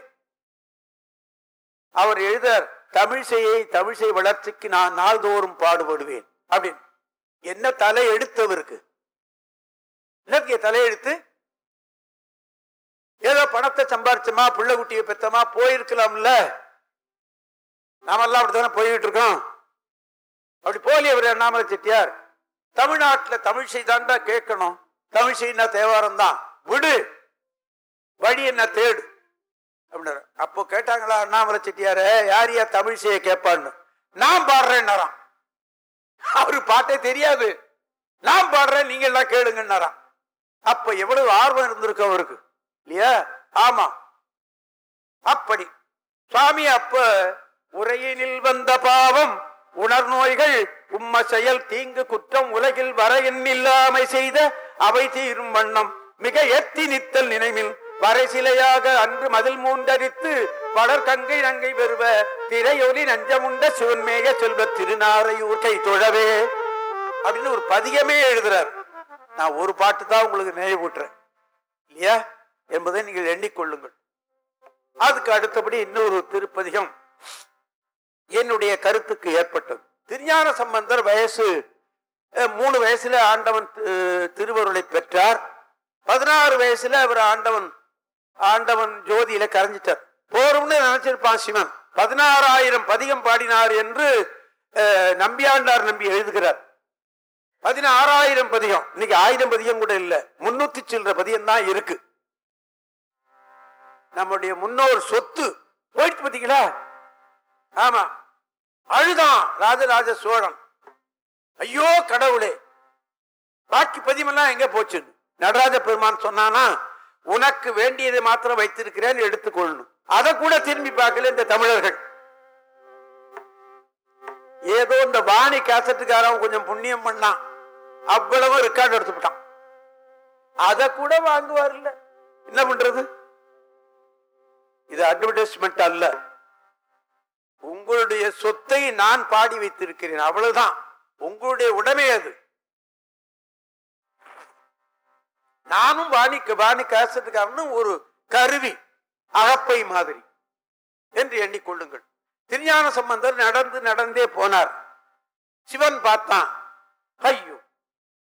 அவர் எழுதார் தமிழிசையை தமிழிசை வளர்ச்சிக்கு நான் நாள்தோறும் பாடுபடுவேன். அப்படின்னு. என்ன தலை எடுத்தவருக்கு என்னத்துக்கு தலையெடுத்து ஏதோ பணத்தை சம்பாரிச்சோமா பிள்ளை குட்டியை பெத்தமா போயிருக்கலாம்ல. நாமெல்லாம் அப்படித்தானே போய்கிட்டு இருக்கோம் அப்படி போலி அவர் அண்ணாமலை செட்டியார். தமிழ்நாட்டில் தமிழ்சை தாண்டா கேட்கணும். தமிழிசைன்னா தேவாரம் தான் விடு. வழி என்ன தேடு. அப்படின்னாரு. அப்போ கேட்டாங்களா அண்ணாமலை செட்டியாரு யார் யார் தமிழ்சையை கேட்பான்னு? நான் பாடுறேன்னாராம். அவரு பாட்டே தெரியாது. நான் பாடுறேன் நீங்க எல்லாம் கேளுங்கன்னாராம். அப்ப எவ்வளவு ஆர்வம் இருந்திருக்கு அவருக்கு. இல்லையா? ஆமா. அப்படி. சுவாமி அப்ப உரையினில் வந்த பாவம் உணர் நோய்கள் உம்ம செயல் தீங்கு குற்றம் உலகில் வர எண்ணில்லாமை செய்த அவை தீரும் வண்ணம் மிக எத்தி நித்தல் நினைவில் வரைசிலையாக அன்று மதில் மூண்டரித்து வளர் கங்கை நங்கை பெறுவ திரையொலி நஞ்சமுண்ட சிவன்மேக செல்வ திருநாரையூர் கை தொழவே அப்படின்னு ஒரு பதியமே எழுதுறார். நான் ஒரு பாட்டு தான் உங்களுக்கு நினைவூட்டுறேன். இல்லையா? என்பதை நீங்கள் எண்ணிக்கொள்ளுங்கள். அதுக்கு அடுத்தபடி இன்னொரு திருப்பதிகம் என்னுடைய கருத்துக்கு ஏற்பட்டது. திருஞான சம்பந்தர் வயசு மூணு வயசுல ஆண்டவன் திருவருளை பெற்றார். பதினாறு வயசுல அவர் ஆண்டவன் ஆண்டவன் ஜோதியில கரைஞ்சிட்டார். போரும்னு நினைச்சிருப்பான் சிவன். பதினாறாயிரம் பதிகம் பாடினார் என்று நம்பியாண்டார் நம்பி எழுதுகிறார். பதினாறாயிரம் பதிகம். இன்னைக்கு ஆயிரம் பதிகம் கூட இல்லை. முன்னூத்தி சில்லற பதியம் தான் இருக்கு. நம்முடைய முன்னோர் சொத்து. போயிட்டு பார்த்தீங்களா ஆமா. அழுதான் ராஜராஜ சோழன். ஐயோ கடவுளே. பாக்கி பதிமெல்லாம் எங்க போச்சு நடராஜ பெருமான் சொன்னானா உனக்கு வேண்டியதை மாத்திரம் வைத்திருக்கிறேன் எடுத்துக்கொள்ளணும். அதை கூட திரும்பி பார்க்கல இந்த தமிழர்கள். ஏதோ இந்த வாணி கேசட்டுக்காரன் கொஞ்சம் புண்ணியம் பண்ணான். அவ்வளவு ரெக்கார்டு எடுத்துட்டான் அதை கூட வாங்குவார் இல்ல என்ன பண்றது? இது அட்வர்டைஸ்மெண்ட் அல்ல. உங்களுடைய சொத்தை நான் பாடி வைத்திருக்கிறேன். அவ்வளவுதான். உங்களுடைய உடமை அது. நானும் வாணிக்கு வாணி கேசட்டுக்காரனும் ஒரு கருவி அகப்பை மாதிரி என்று எண்ணிக்கொள்ளுங்கள். திருஞான சம்பந்தர் நடந்து நடந்தே போனார். சிவன் பார்த்தான். ஐயோ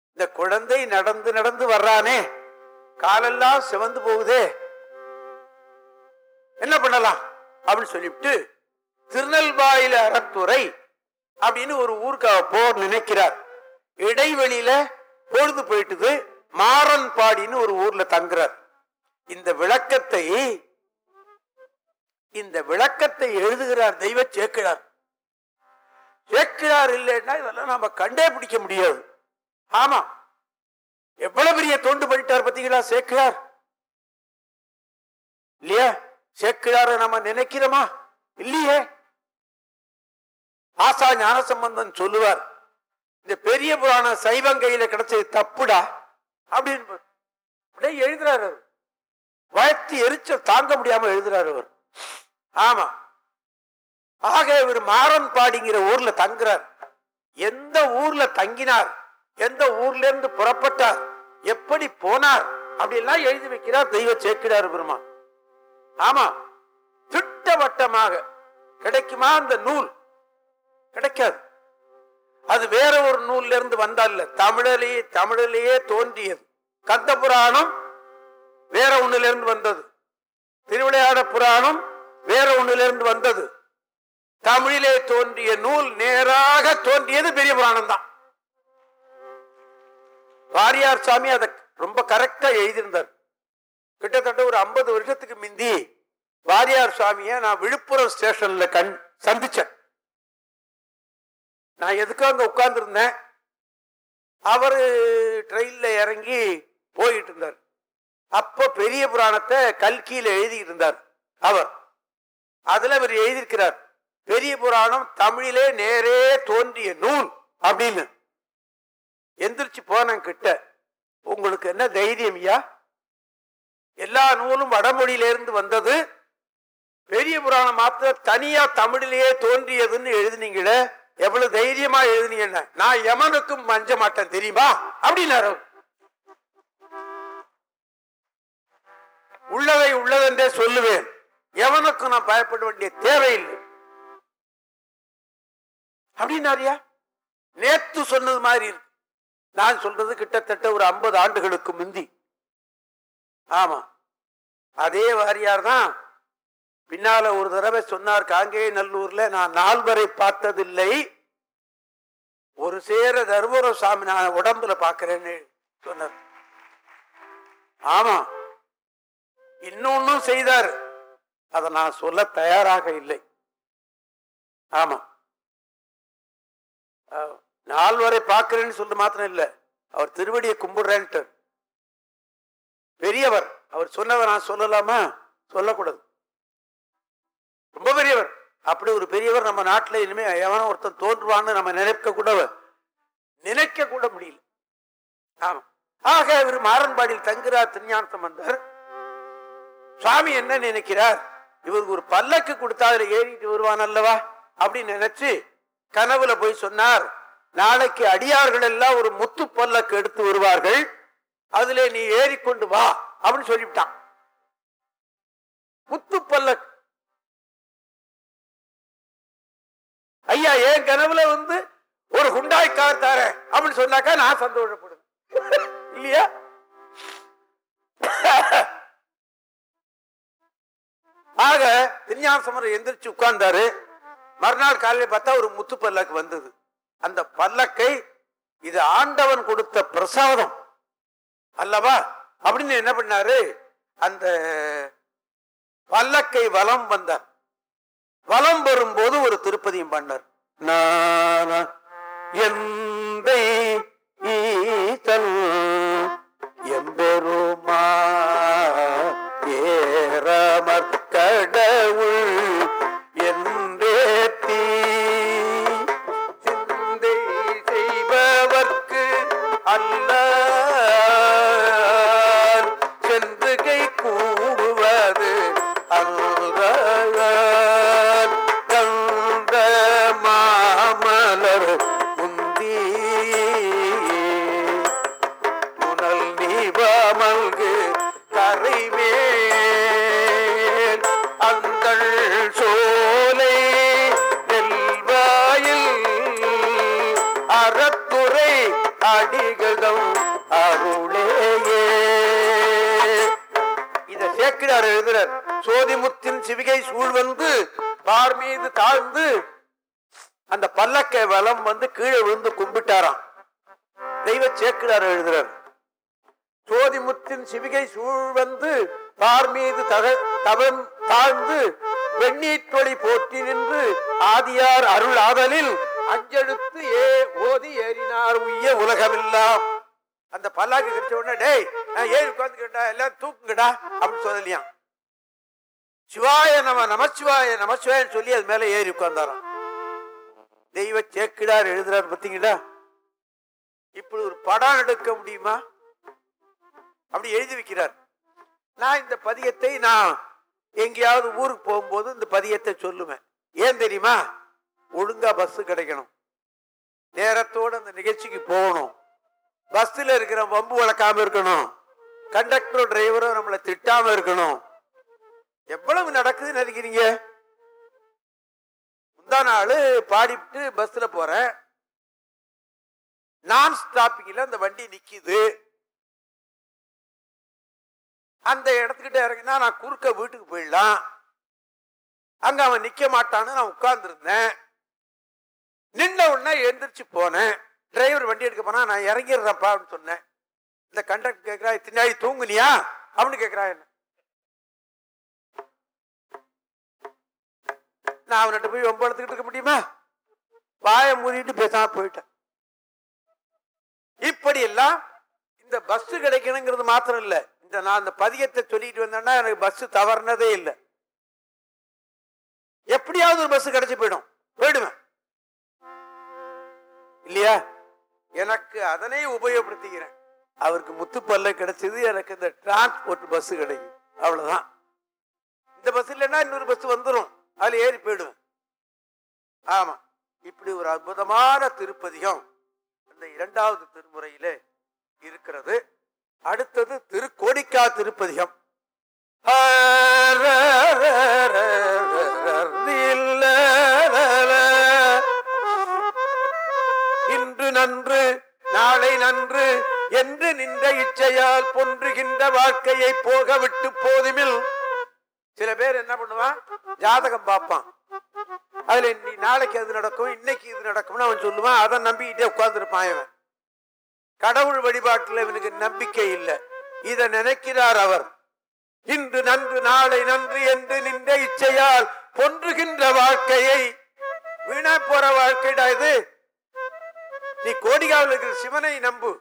இந்த குழந்தை நடந்து நடந்து வர்றானே. காலெல்லாம் சிவந்து போகுதே. என்ன பண்ணலாம்? அப்படின்னு சொல்லிவிட்டு திருநெல்வாயில அறத்துறை அப்படின்னு ஒரு ஊருக்கு போ போர் நினைக்கிறார். இடைவெளியில பொழுது போயிட்டுது. மாறன் பாடின்னு ஒரு ஊர்ல தங்குறார். இந்த விளக்கத்தை இந்த விளக்கத்தை எழுதுகிறார் தெய்வ சேக்கிழார். சேக்கிழார் இல்லைன்னா இதெல்லாம் நாம கண்டே பிடிக்க முடியாது. ஆமா எவ்வளவு பெரிய தொண்டு பண்ணிட்டார் பாத்தீங்களா சேக்கிழார்? இல்லையா சேக்கிழார நம்ம நினைக்கிறோமா? இல்லையே. ஆசா ஞானசம்பந்தன் சொல்லுவார் இந்த பெரிய புராணம் சைவம் கையில கிடைச்சது தப்புடா. அப்படின்னு அப்படியே எழுதுறாரு அவர். வயத்து எரிச்சல் தாங்க முடியாம எழுதுறாரு அவர். ஆமா. ஆக இவர் மாறன்பாடிங்கிற ஊர்ல தங்குறார். எந்த ஊர்ல தங்கினார் எந்த ஊர்ல இருந்து புறப்பட்டார் எப்படி போனார் அப்படிலாம் எழுதி வைக்கிறார் தெய்வ சேர்க்கிறார் பெருமான். ஆமா. திட்டவட்டமாக கிடைக்குமா அந்த நூல்? கிடைக்காது. அது வேற ஒரு நூல்ல இருந்து வந்தல்ல. தமிழிலேயே தமிழிலேயே தோன்றியது. கந்த புராணம் வேற ஒண்ணுல இருந்து வந்தது. திருவிளையாட புராணம் வேற ஒண்ணுல இருந்து வந்தது. தமிழிலே தோன்றிய நூல் நேராக தோன்றியது பெரிய புராணம் தான் வாரியார் சாமி அதை ரொம்ப கரெக்டா எழுதியிருந்தார். கிட்டத்தட்ட ஒரு ஐம்பது வருஷத்துக்கு மிந்தி வாரியார் சுவாமிய நான் விழுப்புரம் ஸ்டேஷன்ல கண் சந்திச்சேன். நான் எதுக்கோ அங்கே உட்கார்ந்துருந்தேன்? அவர் ட்ரெயினில் இறங்கி போயிட்டு இருந்தார். அப்போ பெரிய புராணத்தை கல்கியில் எழுதிட்டு இருந்தார் அவர். அதில் இவர் எழுதியிருக்கிறார் பெரிய புராணம் தமிழிலே நேரே தோன்றிய நூல் அப்படின்னு. எந்திரிச்சு போனேன் கிட்ட. உங்களுக்கு என்ன தைரியம் ஐயா? எல்லா நூலும் வடமொழியிலேருந்து வந்தது. பெரிய புராணம் மாத்திர தனியா தமிழிலேயே தோன்றியதுன்னு எழுதினீங்களே. எவ்வளவு தைரியமா எழுதுனீங்க நான் எமனுக்கும் மஞ்ச மாட்டேன் தெரியுமா? அப்படின்னாரு உள்ளதை உள்ளதென்றே சொல்லுவேன். எவனுக்கும் நான் பயப்பட வேண்டிய தேவையில்லை. அப்படின்னாரியா? நேத்து சொன்னது மாதிரி இருக்கு. நான் சொல்றது கிட்டத்தட்ட ஒரு ஐம்பது ஆண்டுகளுக்கு முந்தி. ஆமா. அதே வாரியார் தான் பின்னால ஒரு தடவை சொன்னார் காங்கேய நல்லூர்ல நான் நால்வரை பார்த்ததில்லை. ஒரு சேர தர்மபுர சாமி நான் உடம்புல பாக்குறேன்னு சொன்னார். ஆமா. இன்னொன்னும் செய்தார். அதை நான் சொல்ல தயாராக இல்லை. ஆமா. நால்வரை பார்க்கிறேன்னு சொல்ல மாத்திரம் இல்லை. அவர் திருவடியை கும்பிடுறேன்ட்டு பெரியவர் அவர் சொன்னதை நான் சொல்லலாமா? சொல்லக்கூடாது. ரொம்ப பெரியவர். அப்படி ஒரு பெரியவர் நம்ம நாட்டில் இனிமே எவனோ ஒருத்தன் தோன்றுவான்னு நம்ம நினைக்க கூட நினைக்க கூட முடியல. ஆமா ஆக இவர் மாறன்பாடியில் தங்குறார் திருஞான சம்பந்தர் சுவாமி என்ன நினைக்கிறார்? இவருக்கு ஒரு பல்லக்கு கொடுத்தா அதுல ஏறிட்டு வருவான் அல்லவா? அப்படின்னு நினைச்சு கனவுல போய் சொன்னார் நாளைக்கு அடியார்கள் எல்லாம் ஒரு முத்து பல்லக்கு எடுத்து வருவார்கள். அதுல நீ ஏறிக்கொண்டு வா. அப்படின்னு சொல்லிவிட்டான். முத்து பல்லக்கு ஐயா என் கனவுல வந்து ஒரு குண்டாய் கார் தார அப்படின்னு சொன்னாக்கா நான் சந்தோஷப்படுவேன். இல்லையா? ஆக திருஞான சமரம் எந்திரிச்சு உட்கார்ந்தாரு. மறுநாள் காலையில் பார்த்தா ஒரு முத்து பல்லக்கு வந்தது. அந்த பல்லக்கை இது ஆண்டவன் கொடுத்த பிரசாதம். அல்லவா? அப்படின்னு என்ன பண்ணாரு? அந்த பல்லக்கை வலம் வந்தார். வலம் வரும்போது ஒரு திருப்பதியும் பண்ணார். நான எந்தை ஈசல் எம்பெருமா ஏறமற் இத எழுதுறார் சோதிமுத்தின் சிவிகை சூழ் வந்து பார் மீது தாழ்ந்து அந்த பல்லக்கை வலம் வந்து கீழே விழுந்து கும்பிட்டாராம். தெய்வ சேர்க்கிறார் எழுதுறார் சோதிமுத்தின் சிவிகை சூழ் வந்து பார் மீது தவம் தாழ்ந்து வெண்ணீற்றொளி போற்றி நின்று ஆதியார் அருள் ஆதலில் அஞ்செழுத்து ஏ ஓதி ஏறினார் உய்ய உலகமெல்லாம். அந்த பல்லாக்கு கிடைச்ச உடனே டேய் நான் ஏறி உட்காந்துக்கிட்டா எல்லாம் தூக்குங்கடா அப்படின்னு சொல்லலையாம். சிவாய நம நமச்சிவாய நமச்சிவாயன்னு சொல்லி அது மேல ஏறி உட்கார்ந்தாராம். தெய்வ சேக்கிடார் எழுதுறாரு பார்த்தீங்களா? இப்படி ஒரு படம் எடுக்க முடியுமா? அப்படி எழுதி வைக்கிறார். நான் இந்த பதியத்தை நான் எங்கேயாவது ஊருக்கு போகும்போது இந்த பதியத்தை சொல்லுவேன். ஏன் தெரியுமா? ஒழுங்கா பஸ் கிடைக்கணும். நேரத்தோடு அந்த நிகழ்ச்சிக்கு போகணும். பஸ்ல இருக்கிற வம்பு வளர்க்காம இருக்கணும். கண்டக்டரும் டிரைவரும் நம்மளை திட்டாம இருக்கணும். எவ்வளவு நடக்குதுன்னு நினைக்கிறீங்க? முந்தா நாள் பாடிவிட்டு பஸ்ல போறேன். நான் ஸ்டாப்பிங்ல அந்த வண்டி நிற்கிது அந்த இடத்துக்கிட்ட இறங்கினா நான் குறுக்க வீட்டுக்கு போயிடலாம். அங்க அவன் நிக்க மாட்டான்னு நான் உட்கார்ந்து இருந்தேன் நின்ன உடனே எந்திரிச்சு போனேன். டிரைவர் வண்டி எடுக்க போனால் நான் இறங்கிடுறேன்ப்பா அப்படின்னு சொன்னேன். இந்த கண்டக்டர் கேட்குறா தின்னாடி தூங்குனியா? அப்படின்னு கேட்குறா என்ன. நான் அவன்கிட்ட போய் ரொம்ப எடுத்துக்கிட்டு இருக்க முடியுமா? வாயை மூடிட்டு பேசாம போயிட்டேன். இப்படி எல்லாம் இந்த பஸ் கிடைக்கணுங்கிறது மாத்திரம் இல்லை. இந்த நான் அந்த பதியத்தை சொல்லிட்டு வந்தேன்னா எனக்கு பஸ் தவறுனதே இல்லை. எப்படியாவது ஒரு பஸ் கிடைச்சு போயிடும். போயிடுவேன். இல்லையா? எனக்கு அதனை உபயோகப்படுத்திக்கிறேன் அவருக்கு முத்துப்பல்ல கிடைச்சது எனக்கு இந்த டிரான்ஸ்போர்ட் பஸ் கிடைக்கும். அவ்வளவுதான். இந்த பஸ் இல்லைன்னா இன்னொரு பஸ் வந்துடும் அதுல ஏறி போயிடுவேன் ஆமா. இப்படி ஒரு அற்புதமான திருப்பதிகம் இந்த இரண்டாவது திருமுறையிலே இருக்கிறது. அடுத்தது திருக்கோடிக்கா திருப்பதிகம். இன்று நன்று நாளை நன்று என்று நின்ற இச்சையால் பொன்றுகின்ற வாழ்க்கையை போக விட்டு போதுமில். சில பேர் என்ன பண்ணுவான்? ஜாதகம் பார்ப்பான். அதுல நீ நாளைக்கு அது நடக்கும் இன்னைக்கு இது நடக்கும்னு அவன் சொல்லுவான். அதை நம்பிக்கிட்டே உட்கார்ந்துருப்பான் இவன். கடவுள் வழிபாட்டில் இவனுக்கு நம்பிக்கை இல்லை. இத நினைக்கிறார் அவர். இன்று நன்று நாளை நன்று என்று நின்ற இச்சையால் பொன்றுகின்ற வாழ்க்கையை வீணா போற வாழ்க்கைடா இது. நீ கோடிகாவில் இருக்கிற சிவனை நம்பு.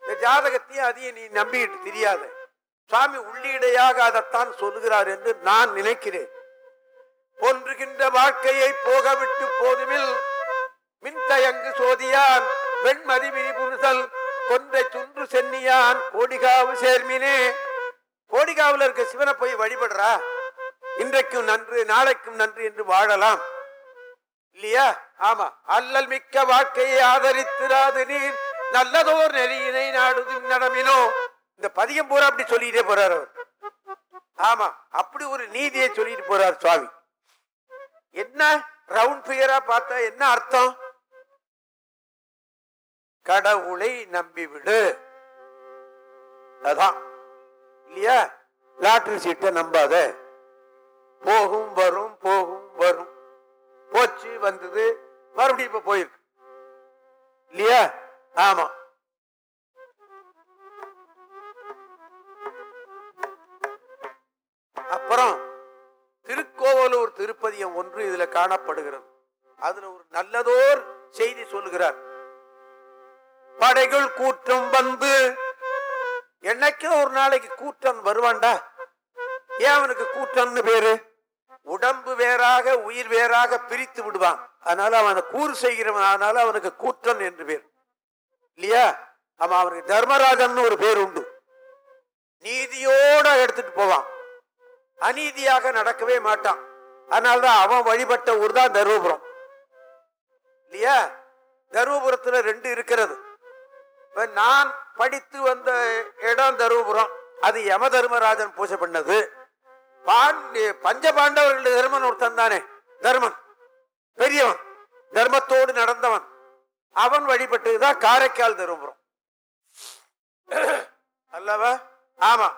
இந்த ஜாதகத்தையும் அதையும் நீ நம்பிட்டு தெரியாது. சுவாமி உள்ளீடையாக அதைத்தான் சொல்லுகிறார் என்று நான் நினைக்கிறேன். போன்றுகின்ற வாழ்க்கையை போக விட்டு போதுமில் மின்தயங்கு சோதியான் வெண்மதி விரிபுரிசல் கொன்றை துன்று சென்னியான் கோடிகாவு சேர்மினே. கோடிகாவில் இருக்க சிவனை போய் வழிபடுறா? இன்றைக்கும் நன்று நாளைக்கும் நன்று என்று வாழலாம். இல்லையா? ஆமா. அல்லல் மிக்க வாழ்க்கையை ஆதரித்திராது நீர். நல்லதோர் நெறியினை நாடு நடமினோ. இந்த பதியம் பூரா அப்படி சொல்லிட்டே போறார் அவர். ஆமா. அப்படி ஒரு நீதியை சொல்லிட்டு போறார் சுவாமி. என்ன? ரவுண்ட் பிகரா பார்த்தா என்ன அர்த்தம்? கடவுளை நம்பிவிடு. அதான். இல்லையா? லாட்ரி சீட்டை நம்பாத. போகும் வரும் போகும் வரும். போச்சு வந்தது. மறுபடியும் இப்ப போயிருக்கு. இல்லையா? ஆமா. அப்புறம் திருக்கோவலூர் திருப்பதியம் ஒன்று இதுல காணப்படுகிறது. அதுல ஒரு நல்லதோர் செய்தி சொல்லுகிறார். படைகள் கூட்டம் வந்து என்னைக்கு ஒரு நாளைக்கு கூட்டம் வருவான்டா. ஏன் அவனுக்கு கூட்டம்னு பேரு? உடம்பு வேறாக உயிர் வேறாக பிரித்து விடுவான். அதனால அவன் கூறு செய்கிறவன் அதனால அவனுக்கு கூட்டம் என்று பேர். இல்லையா? அவன் அவனுக்கு தர்மராஜன் ஒரு பேர் உண்டு. நீதியோட எடுத்துட்டு போவான். அநீதியாக நடக்கவே மாட்டான். அதனாலதான் அவன் வழிபட்ட ஊர் தான் தருமபுரம். இல்லையா? தருமபுரத்துல ரெண்டு இருக்கிறது. நான் படித்து வந்த இடம் தருமபுரம். அது யம தர்மராஜன் பூஜை பண்ணது. பாண்டி பஞ்ச பாண்டவர்கள் தர்மன் ஒருத்தன் தானே? தர்மன். பெரியவன். தர்மத்தோடு நடந்தவன். அவன் வழிபட்டுதான் காரைக்கால் தருமபுரம் அல்லவா? ஆமா.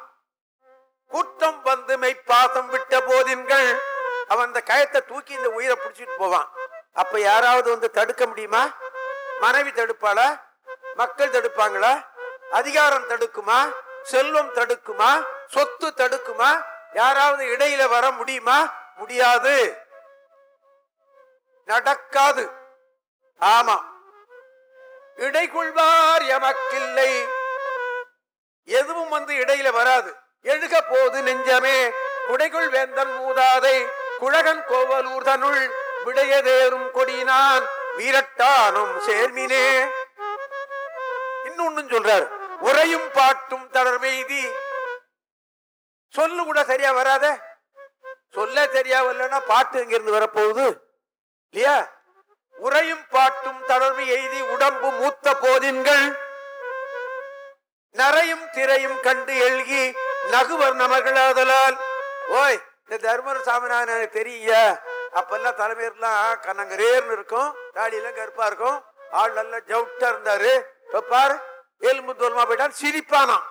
கூட்டம் வந்து மெய்ப்பாசம் விட்ட போதின்கள் அவன் அந்த கயத்தை தூக்கி இந்த உயிரை பிடிச்சிட்டு போவான். அப்ப யாராவது வந்து தடுக்க முடியுமா? மனைவி தடுப்பாளா? மக்கள் தடுப்பாங்களா? அதிகாரம் தடுக்குமா? செல்வம் தடுக்குமா? சொத்து தடுக்குமா? யாராவது இடையில வர முடியுமா? முடியாது. நடக்காது. ஆமா. இடைகொள்வார் எமக்கில்லை. எதுவும் வந்து இடையில வராது. எழுக போது நெஞ்சமே. குடைகுள் வேந்தன் மூதாதை. குழகன் கோவலூர் தனுள் விடையதேறும் கொடினான் வீரட்டானும் சேர்மினே. இன்னொன்னு சொல்றாரு. உரையும் பாட்டும் தளர்மெய்தி. சொல்லு கூட சரியா வராத. சொல்ல சரியா வரலன்னா பாட்டு எங்கிருந்து வரப்போகுது? இல்லையா? உரையும் பாட்டும் தளர்வு எய்தி உடம்பு மூத்த போதின்கள். நரையும் திரையும் கண்டு எழுகி நகுவர் நமர்களாதலால். ஓய் இந்த தர்மர் சாமிநாதன் எனக்கு தெரியுங்க. அப்பெல்லாம் தலைமையெல்லாம் கண்ணங்கரேர்னு இருக்கும். தாடியெல்லாம் கருப்பா இருக்கும். ஆள் நல்லா ஜவுட்டா இருந்தாரு. இப்ப பாரு எலும்பு தோல்மா போயிட்டான் சிரிப்பானாம்.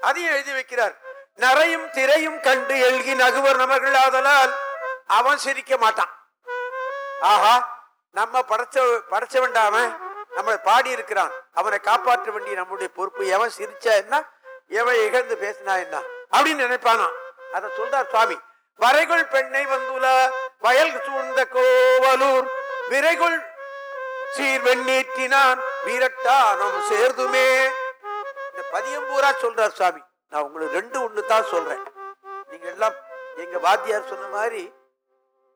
அதையும் எழுதி வைக்கிறார். நரையும் திரையும் கண்டு எழுகி நகுவர் நமர்கள் ஆதலால் அவன் சிரிக்க மாட்டான். ஆஹா நம்ம படைச்ச படைச்ச வேண்டாம நம்மளை பாடி இருக்கிறான். அவனை காப்பாற்ற வேண்டிய நம்முடைய பொறுப்பு. எவன் சிரிச்சா என்ன? எவன் இகழ்ந்து பேசினா என்ன? அப்படின்னு நினைப்பானா? அத சொல்றார் சுவாமி. வரைகுள் பெண்ணை வந்துல வயல் சூழ்ந்த கோவலூர் விரைகுள் சீர் வெண்ணீற்றினான் வீரட்டானம் சேர்துமே. இந்த பதியம் பூரா சொல்றார் சுவாமி. நான் உங்களுக்கு ரெண்டு ஒன்று தான் சொல்றேன். நீங்க எல்லாம் எங்க வாத்தியார் சொன்ன மாதிரி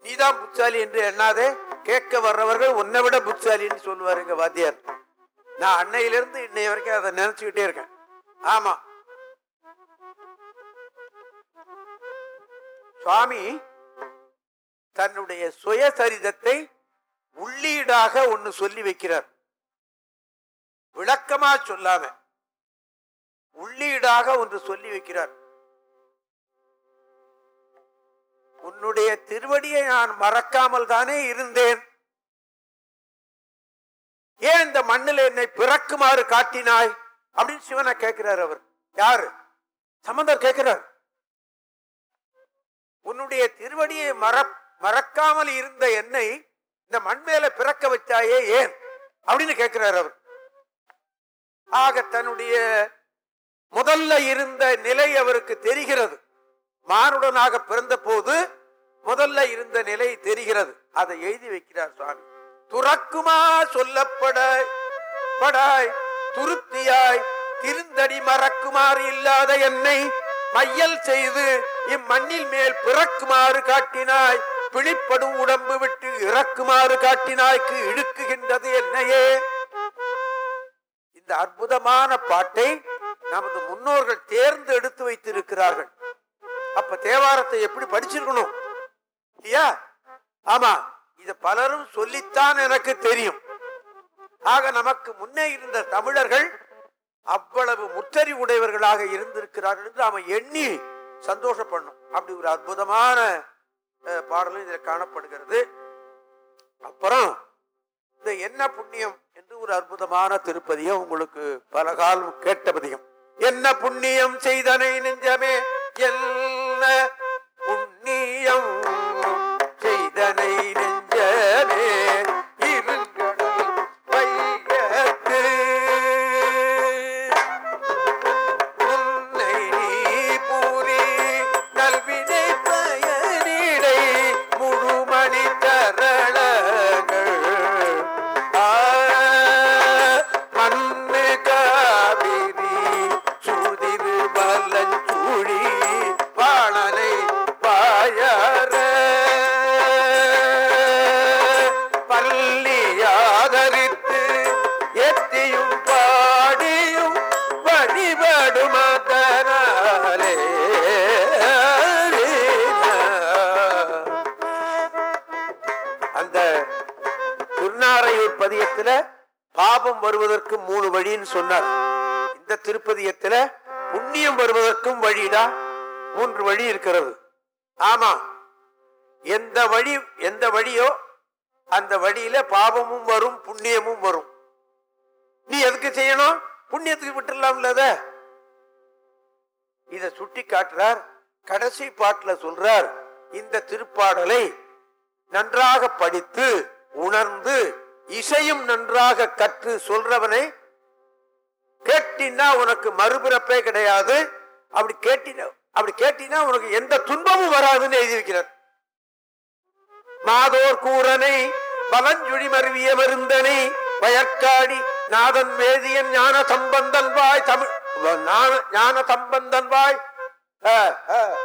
நீதான் புத்தாலி என்று எண்ணாதே கேட்க வர்றவர்கள் உன்னை விட புத்தாலின்னு சொல்லுவார் எங்க வாத்தியார். நான் அன்னையிலிருந்து இன்னைய வரைக்கும் அதை நினைச்சுக்கிட்டே இருக்கேன். ஆமா. சுவாமி தன்னுடைய சுயசரிதத்தை உள்ளீடாக ஒன்னு சொல்லி வைக்கிறார். விளக்கமா சொல்லாம. உள்ளீடாக ஒன்று சொல்லி வைக்கிறார். உன்னுடைய திருவடியை நான் மறக்காமல் தானே இருந்தேன். ஏன் இந்த மண்ணில் என்னை பிறக்குமாறு காட்டினாய்? அப்படின்னு சிவனை கேட்கிறார் அவர். யாரு? சம்பந்தர் கேட்கிறார். உன்னுடைய திருவடியை மற மறக்காமல் இருந்த என்னை இந்த மண் மேல பிறக்க வச்சாயே ஏன்? அப்படின்னு கேட்கிறார் அவர். ஆக தன்னுடைய முதல்ல இருந்த நிலை அவருக்கு தெரிகிறது. மானுடனாக பிறந்த போது முதல்ல இருந்த நிலை தெரிகிறது. அதை எழுதி வைக்கிறார் சுவாமி. துறக்குமா சொல்லப்பட படாய் துருத்தியாய் திருந்தடி மறக்குமாறு இல்லாத என்னை மையல் செய்து இம்மண்ணில் மேல் பிறக்குமாறு காட்டினாய் பிணிப்படும் உடம்பு விட்டு இறக்குமாறு காட்டினாய்க்கு இழுக்குகின்றது என்னையே. இந்த அற்புதமான பாட்டை நமது முன்னோர்கள் தேர்ந்து எடுத்து வைத்திருக்கிறார்கள். அப்ப தேவாரத்தை எப்படி படிச்சிருக்கணும்? இல்லையா? ஆமா இத பலரும் சொல்லித்தான் எனக்கு தெரியும். ஆக நமக்கு முன்னே இருந்த தமிழர்கள் அவ்வளவு முற்றறி உடையவர்களாக இருந்திருக்கிறார்கள் என்று அவன் எண்ணி சந்தோஷப்படணும். அப்படி ஒரு அற்புதமான பாடலும் இதில் காணப்படுகிறது. அப்புறம் இந்த என்ன புண்ணியம் என்று ஒரு அற்புதமான திருப்பதியம் உங்களுக்கு பல காலம் கேட்ட என்ன புண்ணியம் செய்தனை நெஞ்சமே? என்ன வருவதற்கு மூணு வழின்னு சொன்னார். இந்த திருப்பதியத்துல புண்ணியம் வருவதற்கும் வழிடா மூன்று வழி இருக்கிறது. ஆமா. எந்த வழி எந்த வழியோ அந்த வழியில பாவமும் வரும் புண்ணியமும் வரும். நீ எதுக்கு செய்யணும்? புண்ணியத்துக்கு விட்டுடலாம்ல அத. இத சுட்டி காட்டுறார். கடைசி பாட்டுல சொல்றார் இந்த திருப்பாடலை நன்றாக படித்து உணர்ந்து இசையும் நன்றாக கற்று சொல்றவனை கேட்டினா உனக்கு மறுபிறப்பே கிடையாது. அப்படி கேட்டின அப்படி கேட்டினா உனக்கு எந்த துன்பமும் வராதுன்னு எழுதியிருக்கிறார். மாதோர் கூறனை பலஞ்சுழி மருவிய மருந்தனை வயற்காடி நாதன் வேதியன் ஞான சம்பந்தன் வாய் தமிழ் ஞான- ஞான சம்பந்தன் வாய்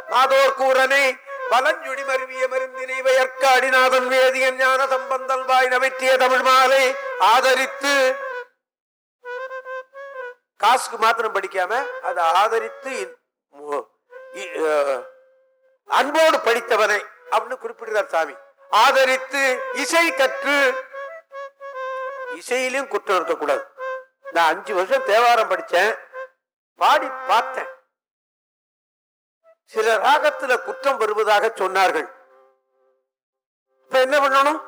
மாதோர் கூறனை பலஞ்சுடி மருவிய மருந்தினை வயற்காடிநாதன் வேதியன் ஞான சம்பந்தன் வாய் நவற்றிய தமிழ் மாலை ஆதரித்து. காசுக்கு மாத்திரம் படிக்காம அதை ஆதரித்து இ- அன்போடு படித்தவனை அப்படின்னு குறிப்பிடுகிறார் சாமி. ஆதரித்து இசை கற்று. இசையிலும் குற்றம் இருக்கக்கூடாது. நான் அஞ்சு வருஷம் தேவாரம் படிச்சேன் பாடி பார்த்தேன். சில ராகத்துல குற்றம் வருவதாக சொன்னார்கள். இப்ப என்ன பண்ணணும்?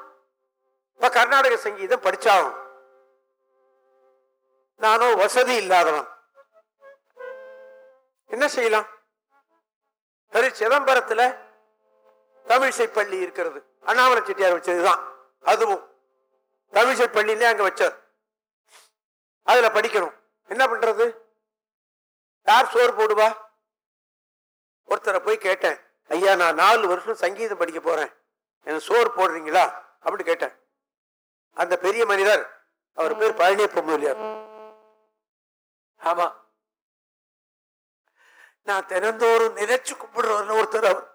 இப்ப கர்நாடக சங்கீதம் படிச்சாகணும். நானும் வசதி இல்லாதவன். என்ன செய்யலாம்? சரி சிதம்பரத்துல தமிழிசை பள்ளி இருக்கிறது. அண்ணாமலை செட்டியார் வச்சதுதான். அதுவும் தமிழிசை பள்ளியிலே அங்க வச்சார். அதுல படிக்கணும். என்ன பண்றது? யார் சோறு போடுவா? ஒருத்தரை போய் கேட்டேன் ஐயா நான் நாலு வருஷம் சங்கீதம் படிக்க போறேன். எனக்கு சோறு போடுறீங்களா? அப்படின்னு கேட்டேன். அந்த பெரிய மனிதர் அவர் பேர் பழனிய முதலியார் ஆமா. நான் தினந்தோறும் நினைச்சு கும்பிடுறவர் ஒருத்தர் அவர்.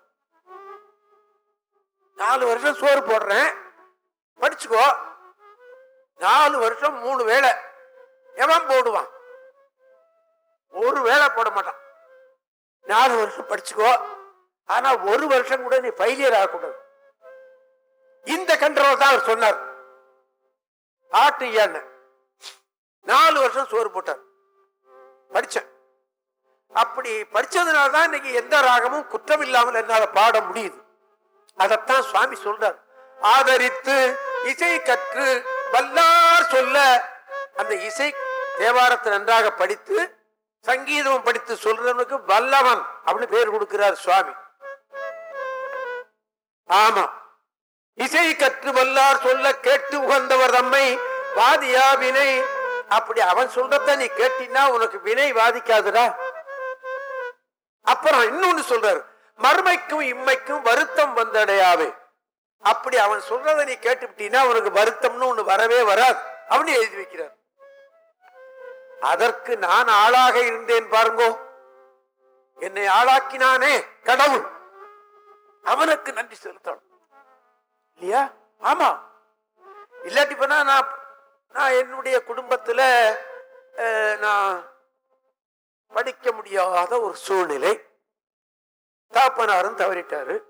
நாலு வருஷம் சோறு போடுறேன். படிச்சுக்கோ. நாலு வருஷம் மூணு வேளை. எவன் போடுவான்? ஒரு வேளை போட மாட்டான். நாலு வருஷம் படிச்சுக்கோ. ஆனா ஒரு வருஷம் கூட நீ ஃபெயிலியர் ஆகக்கூடாது. இந்த கண்ட்ரோல் தான் அவர் சொன்னார். ஆட்டு ஏன்னு நாலு வருஷம் சோறு போட்டார். படிச்சேன். அப்படி படிச்சதுனால தான் இன்னைக்கு எந்த ராகமும் குற்றம் இல்லாமல் என்னால பாட முடியுது. அதத்தான் சுவாமி சொல்றார். ஆதரித்து இசை கற்று வல்லார் சொல்ல. அந்த இசை தேவாரத்தை நன்றாக படித்து சங்கீதம் படித்து சொல்றவனுக்கு வல்லவன் அப்படின்னு பேர் கொடுக்கிறார் சுவாமி. ஆமா. இசை கற்று வல்லார் சொல்ல கேட்டு உகந்தவர் தம்மை வாதியா வினை? அப்படி அவன் சொல்றத நீ கேட்டினா உனக்கு வினை வாதிக்காதுடா. அப்புறம் இன்னொன்னு சொல்றாரு மறுமைக்கும் இம்மைக்கும் வருத்தம் வந்தடையாவே. அப்படி அவன் சொல்றதை நீ கேட்டுவிட்டீன்னா உனக்கு வருத்தம்னு ஒண்ணு வரவே வராது. அப்படின்னு எழுதி வைக்கிறார். அதற்கு நான் ஆளாக இருந்தேன் பாருங்கோ. என்னை ஆளாக்கினானே கடவுள். அவனுக்கு நன்றி செலுத்தணும். இல்லையா? ஆமா. இல்லாட்டி போனா நான் நான் என்னுடைய குடும்பத்துல நான் படிக்க முடியாத ஒரு சூழ்நிலை. தாப்பனாரும் தவறிட்டாரு.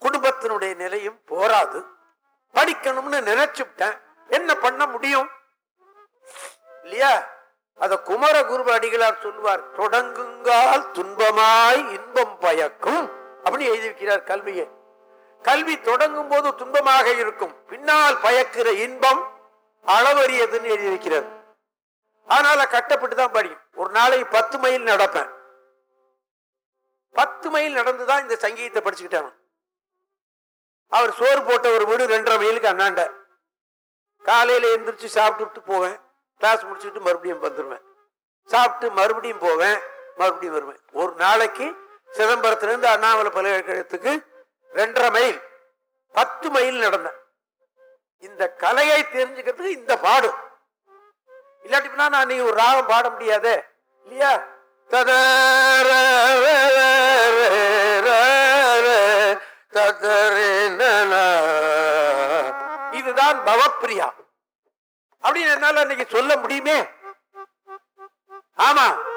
குடும்பத்தினுடைய நிலையும் போராது. படிக்கணும்னு நினைச்சுட்டேன். என்ன பண்ண முடியும்? இல்லையா? அத குமரகுரு அடிகளார் சொல்லுவார் தொடங்குங்கால் துன்பமாய் இன்பம் பயக்கும் அப்படின்னு எழுதியிருக்கிறார் கல்வியை. கல்வி தொடங்கும் போது துன்பமாக இருக்கும். பின்னால் பயக்கிற இன்பம் அளவறியதுன்னு எழுதியிருக்கிறது ஆனால் அதனால கட்டப்பட்டு தான் படிக்கும். ஒரு நாளைக்கு பத்து மைல் நடப்பேன். பத்து மைல் நடந்துதான் இந்த சங்கீதத்தை படிச்சுக்கிட்டாங்க அவர் சோறு போட்ட ஒரு வீடு ரெண்டரை மைலுக்கு அண்ணாண்ட. காலையில எந்திரிச்சு சாப்பிட்டுட்டு போவேன். கிளாஸ் முடிச்சுட்டு மறுபடியும் வந்துடுவேன் சாப்பிட்டு மறுபடியும் போவேன் மறுபடியும் வருவேன். ஒரு நாளைக்கு சிதம்பரத்திலிருந்து அண்ணாமலை பல்கலைக்கழகத்துக்கு ரெண்டரை மைல் பத்து மைல் நடந்தேன். இந்த கலையை தெரிஞ்சுக்கிறதுக்கு இந்த பாடு. இல்லாட்டி நான் நீ ஒரு ராகம் பாட முடியாதே. இல்லையா? இதுதான் பவப்பிரியா. அப்படின்னு என்னால இன்னைக்கு சொல்ல முடியுமே? ஆமா.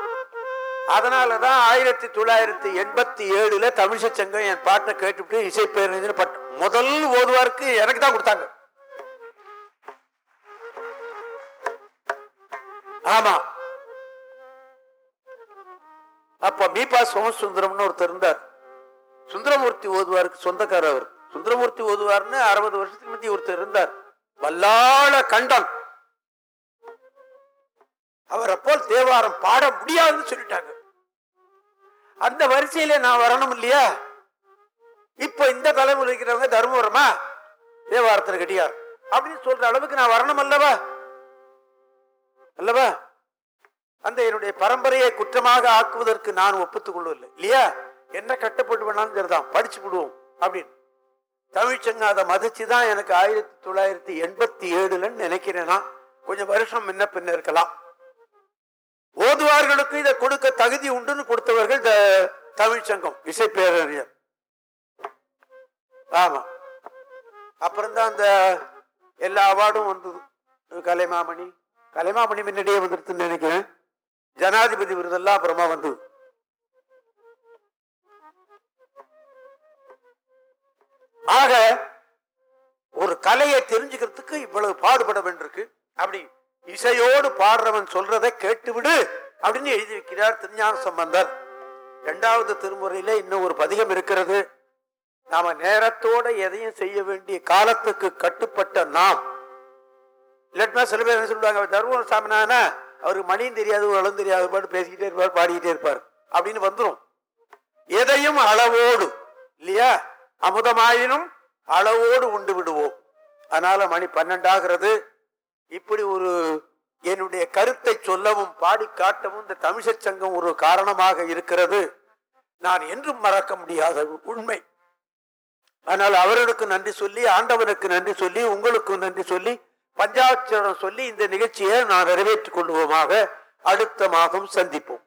அதனாலதான் ஆயிரத்தி தொள்ளாயிரத்தி எண்பத்தி ஏழுல தமிழிசை சங்கம் என் பாட்டை கேட்டுவிட்டு இசை பேரறிஞர் முதல் ஓதுவாருக்கு எனக்கு தான் கொடுத்தாங்க. ஆமா. அப்ப மீபா சோமசுந்தரம்னு ஒருத்தர் இருந்தார். சுந்தரமூர்த்தி ஓதுவாருக்கு சொந்தக்காரர் அவர். சுந்தரமூர்த்தி ஓதுவார்னு அறுபது வருஷத்துக்கு முந்தி ஒருத்தர் இருந்தார். வல்லாள கண்டம். அவரை போல் தேவாரம் பாட முடியாதுன்னு சொல்லிட்டாங்க. அந்த வரிசையில நான் வரணும் இல்லையா? இப்ப இந்த தலைமுறை இருக்கிறவங்க தருமபுரமா? தேவாரத்தில் கட்டியார். அப்படின்னு சொல்ற அளவுக்கு நான் வரணும் அல்லவா? அல்லவா? அந்த என்னுடைய பரம்பரையை குற்றமாக ஆக்குவதற்கு நான் ஒப்புத்துக் கொள்ளவில்லை இல்லையா? என்ன கட்டப்பட்டு வேணாலும் சரிதான். படிச்சு விடுவோம் அப்படின்னு. தமிழ்ச்சங்க அதை மதிச்சு தான் எனக்கு ஆயிரத்தி தொள்ளாயிரத்தி எண்பத்தி ஏழுலன்னு நினைக்கிறேன்னா கொஞ்சம் வருஷம் முன்ன பின்ன இருக்கலாம். ஓதுவார்களுக்கு இதை கொடுக்க தகுதி உண்டுன்னு கொடுத்தவர்கள் இந்த தமிழ்ச்சங்கம் இசை பேரறிஞர். ஆமா. அப்புறம்தான் அந்த எல்லா அவார்டும் வந்தது. கலைமாமணி. கலைமாமணி முன்னாடியே வந்துருதுன்னு நினைக்கிறேன். ஜனாதிபதி விருதெல்லாம் அப்புறமா வந்தது. ஆக ஒரு கலையை தெரிஞ்சுக்கிறதுக்கு இவ்வளவு பாடுபட வேண்டியிருக்கு. அப்படி இசையோடு பாடுறவன் சொல்றதை கேட்டுவிடு அப்படின்னு எழுதி வைக்கிறார் திருஞான சம்பந்தர். இரண்டாவது திருமுறையில இன்னும் ஒரு பதிகம் இருக்கிறது. நாம நேரத்தோட எதையும் செய்ய வேண்டிய காலத்துக்கு கட்டுப்பட்ட நாம். இல்லாட்டினா சில பேர் என்ன சொல்லுவாங்க தருமபுரம் சாமினானா அவருக்கு மணியும் தெரியாது வளம் தெரியாது பாட்டு பேசிக்கிட்டே இருப்பார் பாடிக்கிட்டே இருப்பார். அப்படின்னு வந்துடும் எதையும் அளவோடு இல்லையா? அமுதமாயினும் அளவோடு உண்டு விடுவோம். அதனால மணி பன்னெண்டாகிறது. இப்படி ஒரு என்னுடைய கருத்தை சொல்லவும் பாடி காட்டவும் இந்த தமிழர் சங்கம் ஒரு காரணமாக இருக்கிறது. நான் என்றும் மறக்க முடியாத உண்மை. ஆனால் அவர்களுக்கு நன்றி சொல்லி ஆண்டவனுக்கு நன்றி சொல்லி உங்களுக்கு நன்றி சொல்லி பஞ்சாட்சரம் சொல்லி இந்த நிகழ்ச்சியை நான் நிறைவேற்றிக் கொள்வோமாக. அடுத்த மாதம் சந்திப்போம்.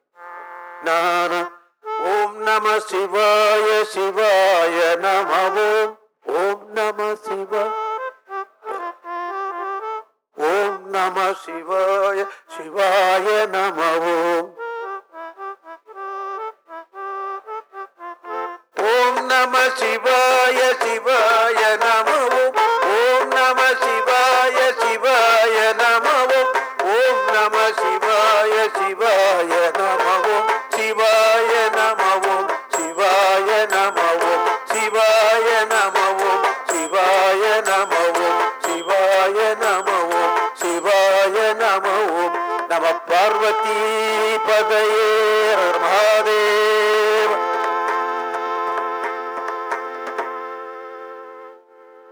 ஓம் நம சிவாய சிவாய நம. ஓம் ஓம் நம சிவாய. நம சிவாய சிவாய நம ஓம் ஓம் நம சிவாய சிவாய நம நம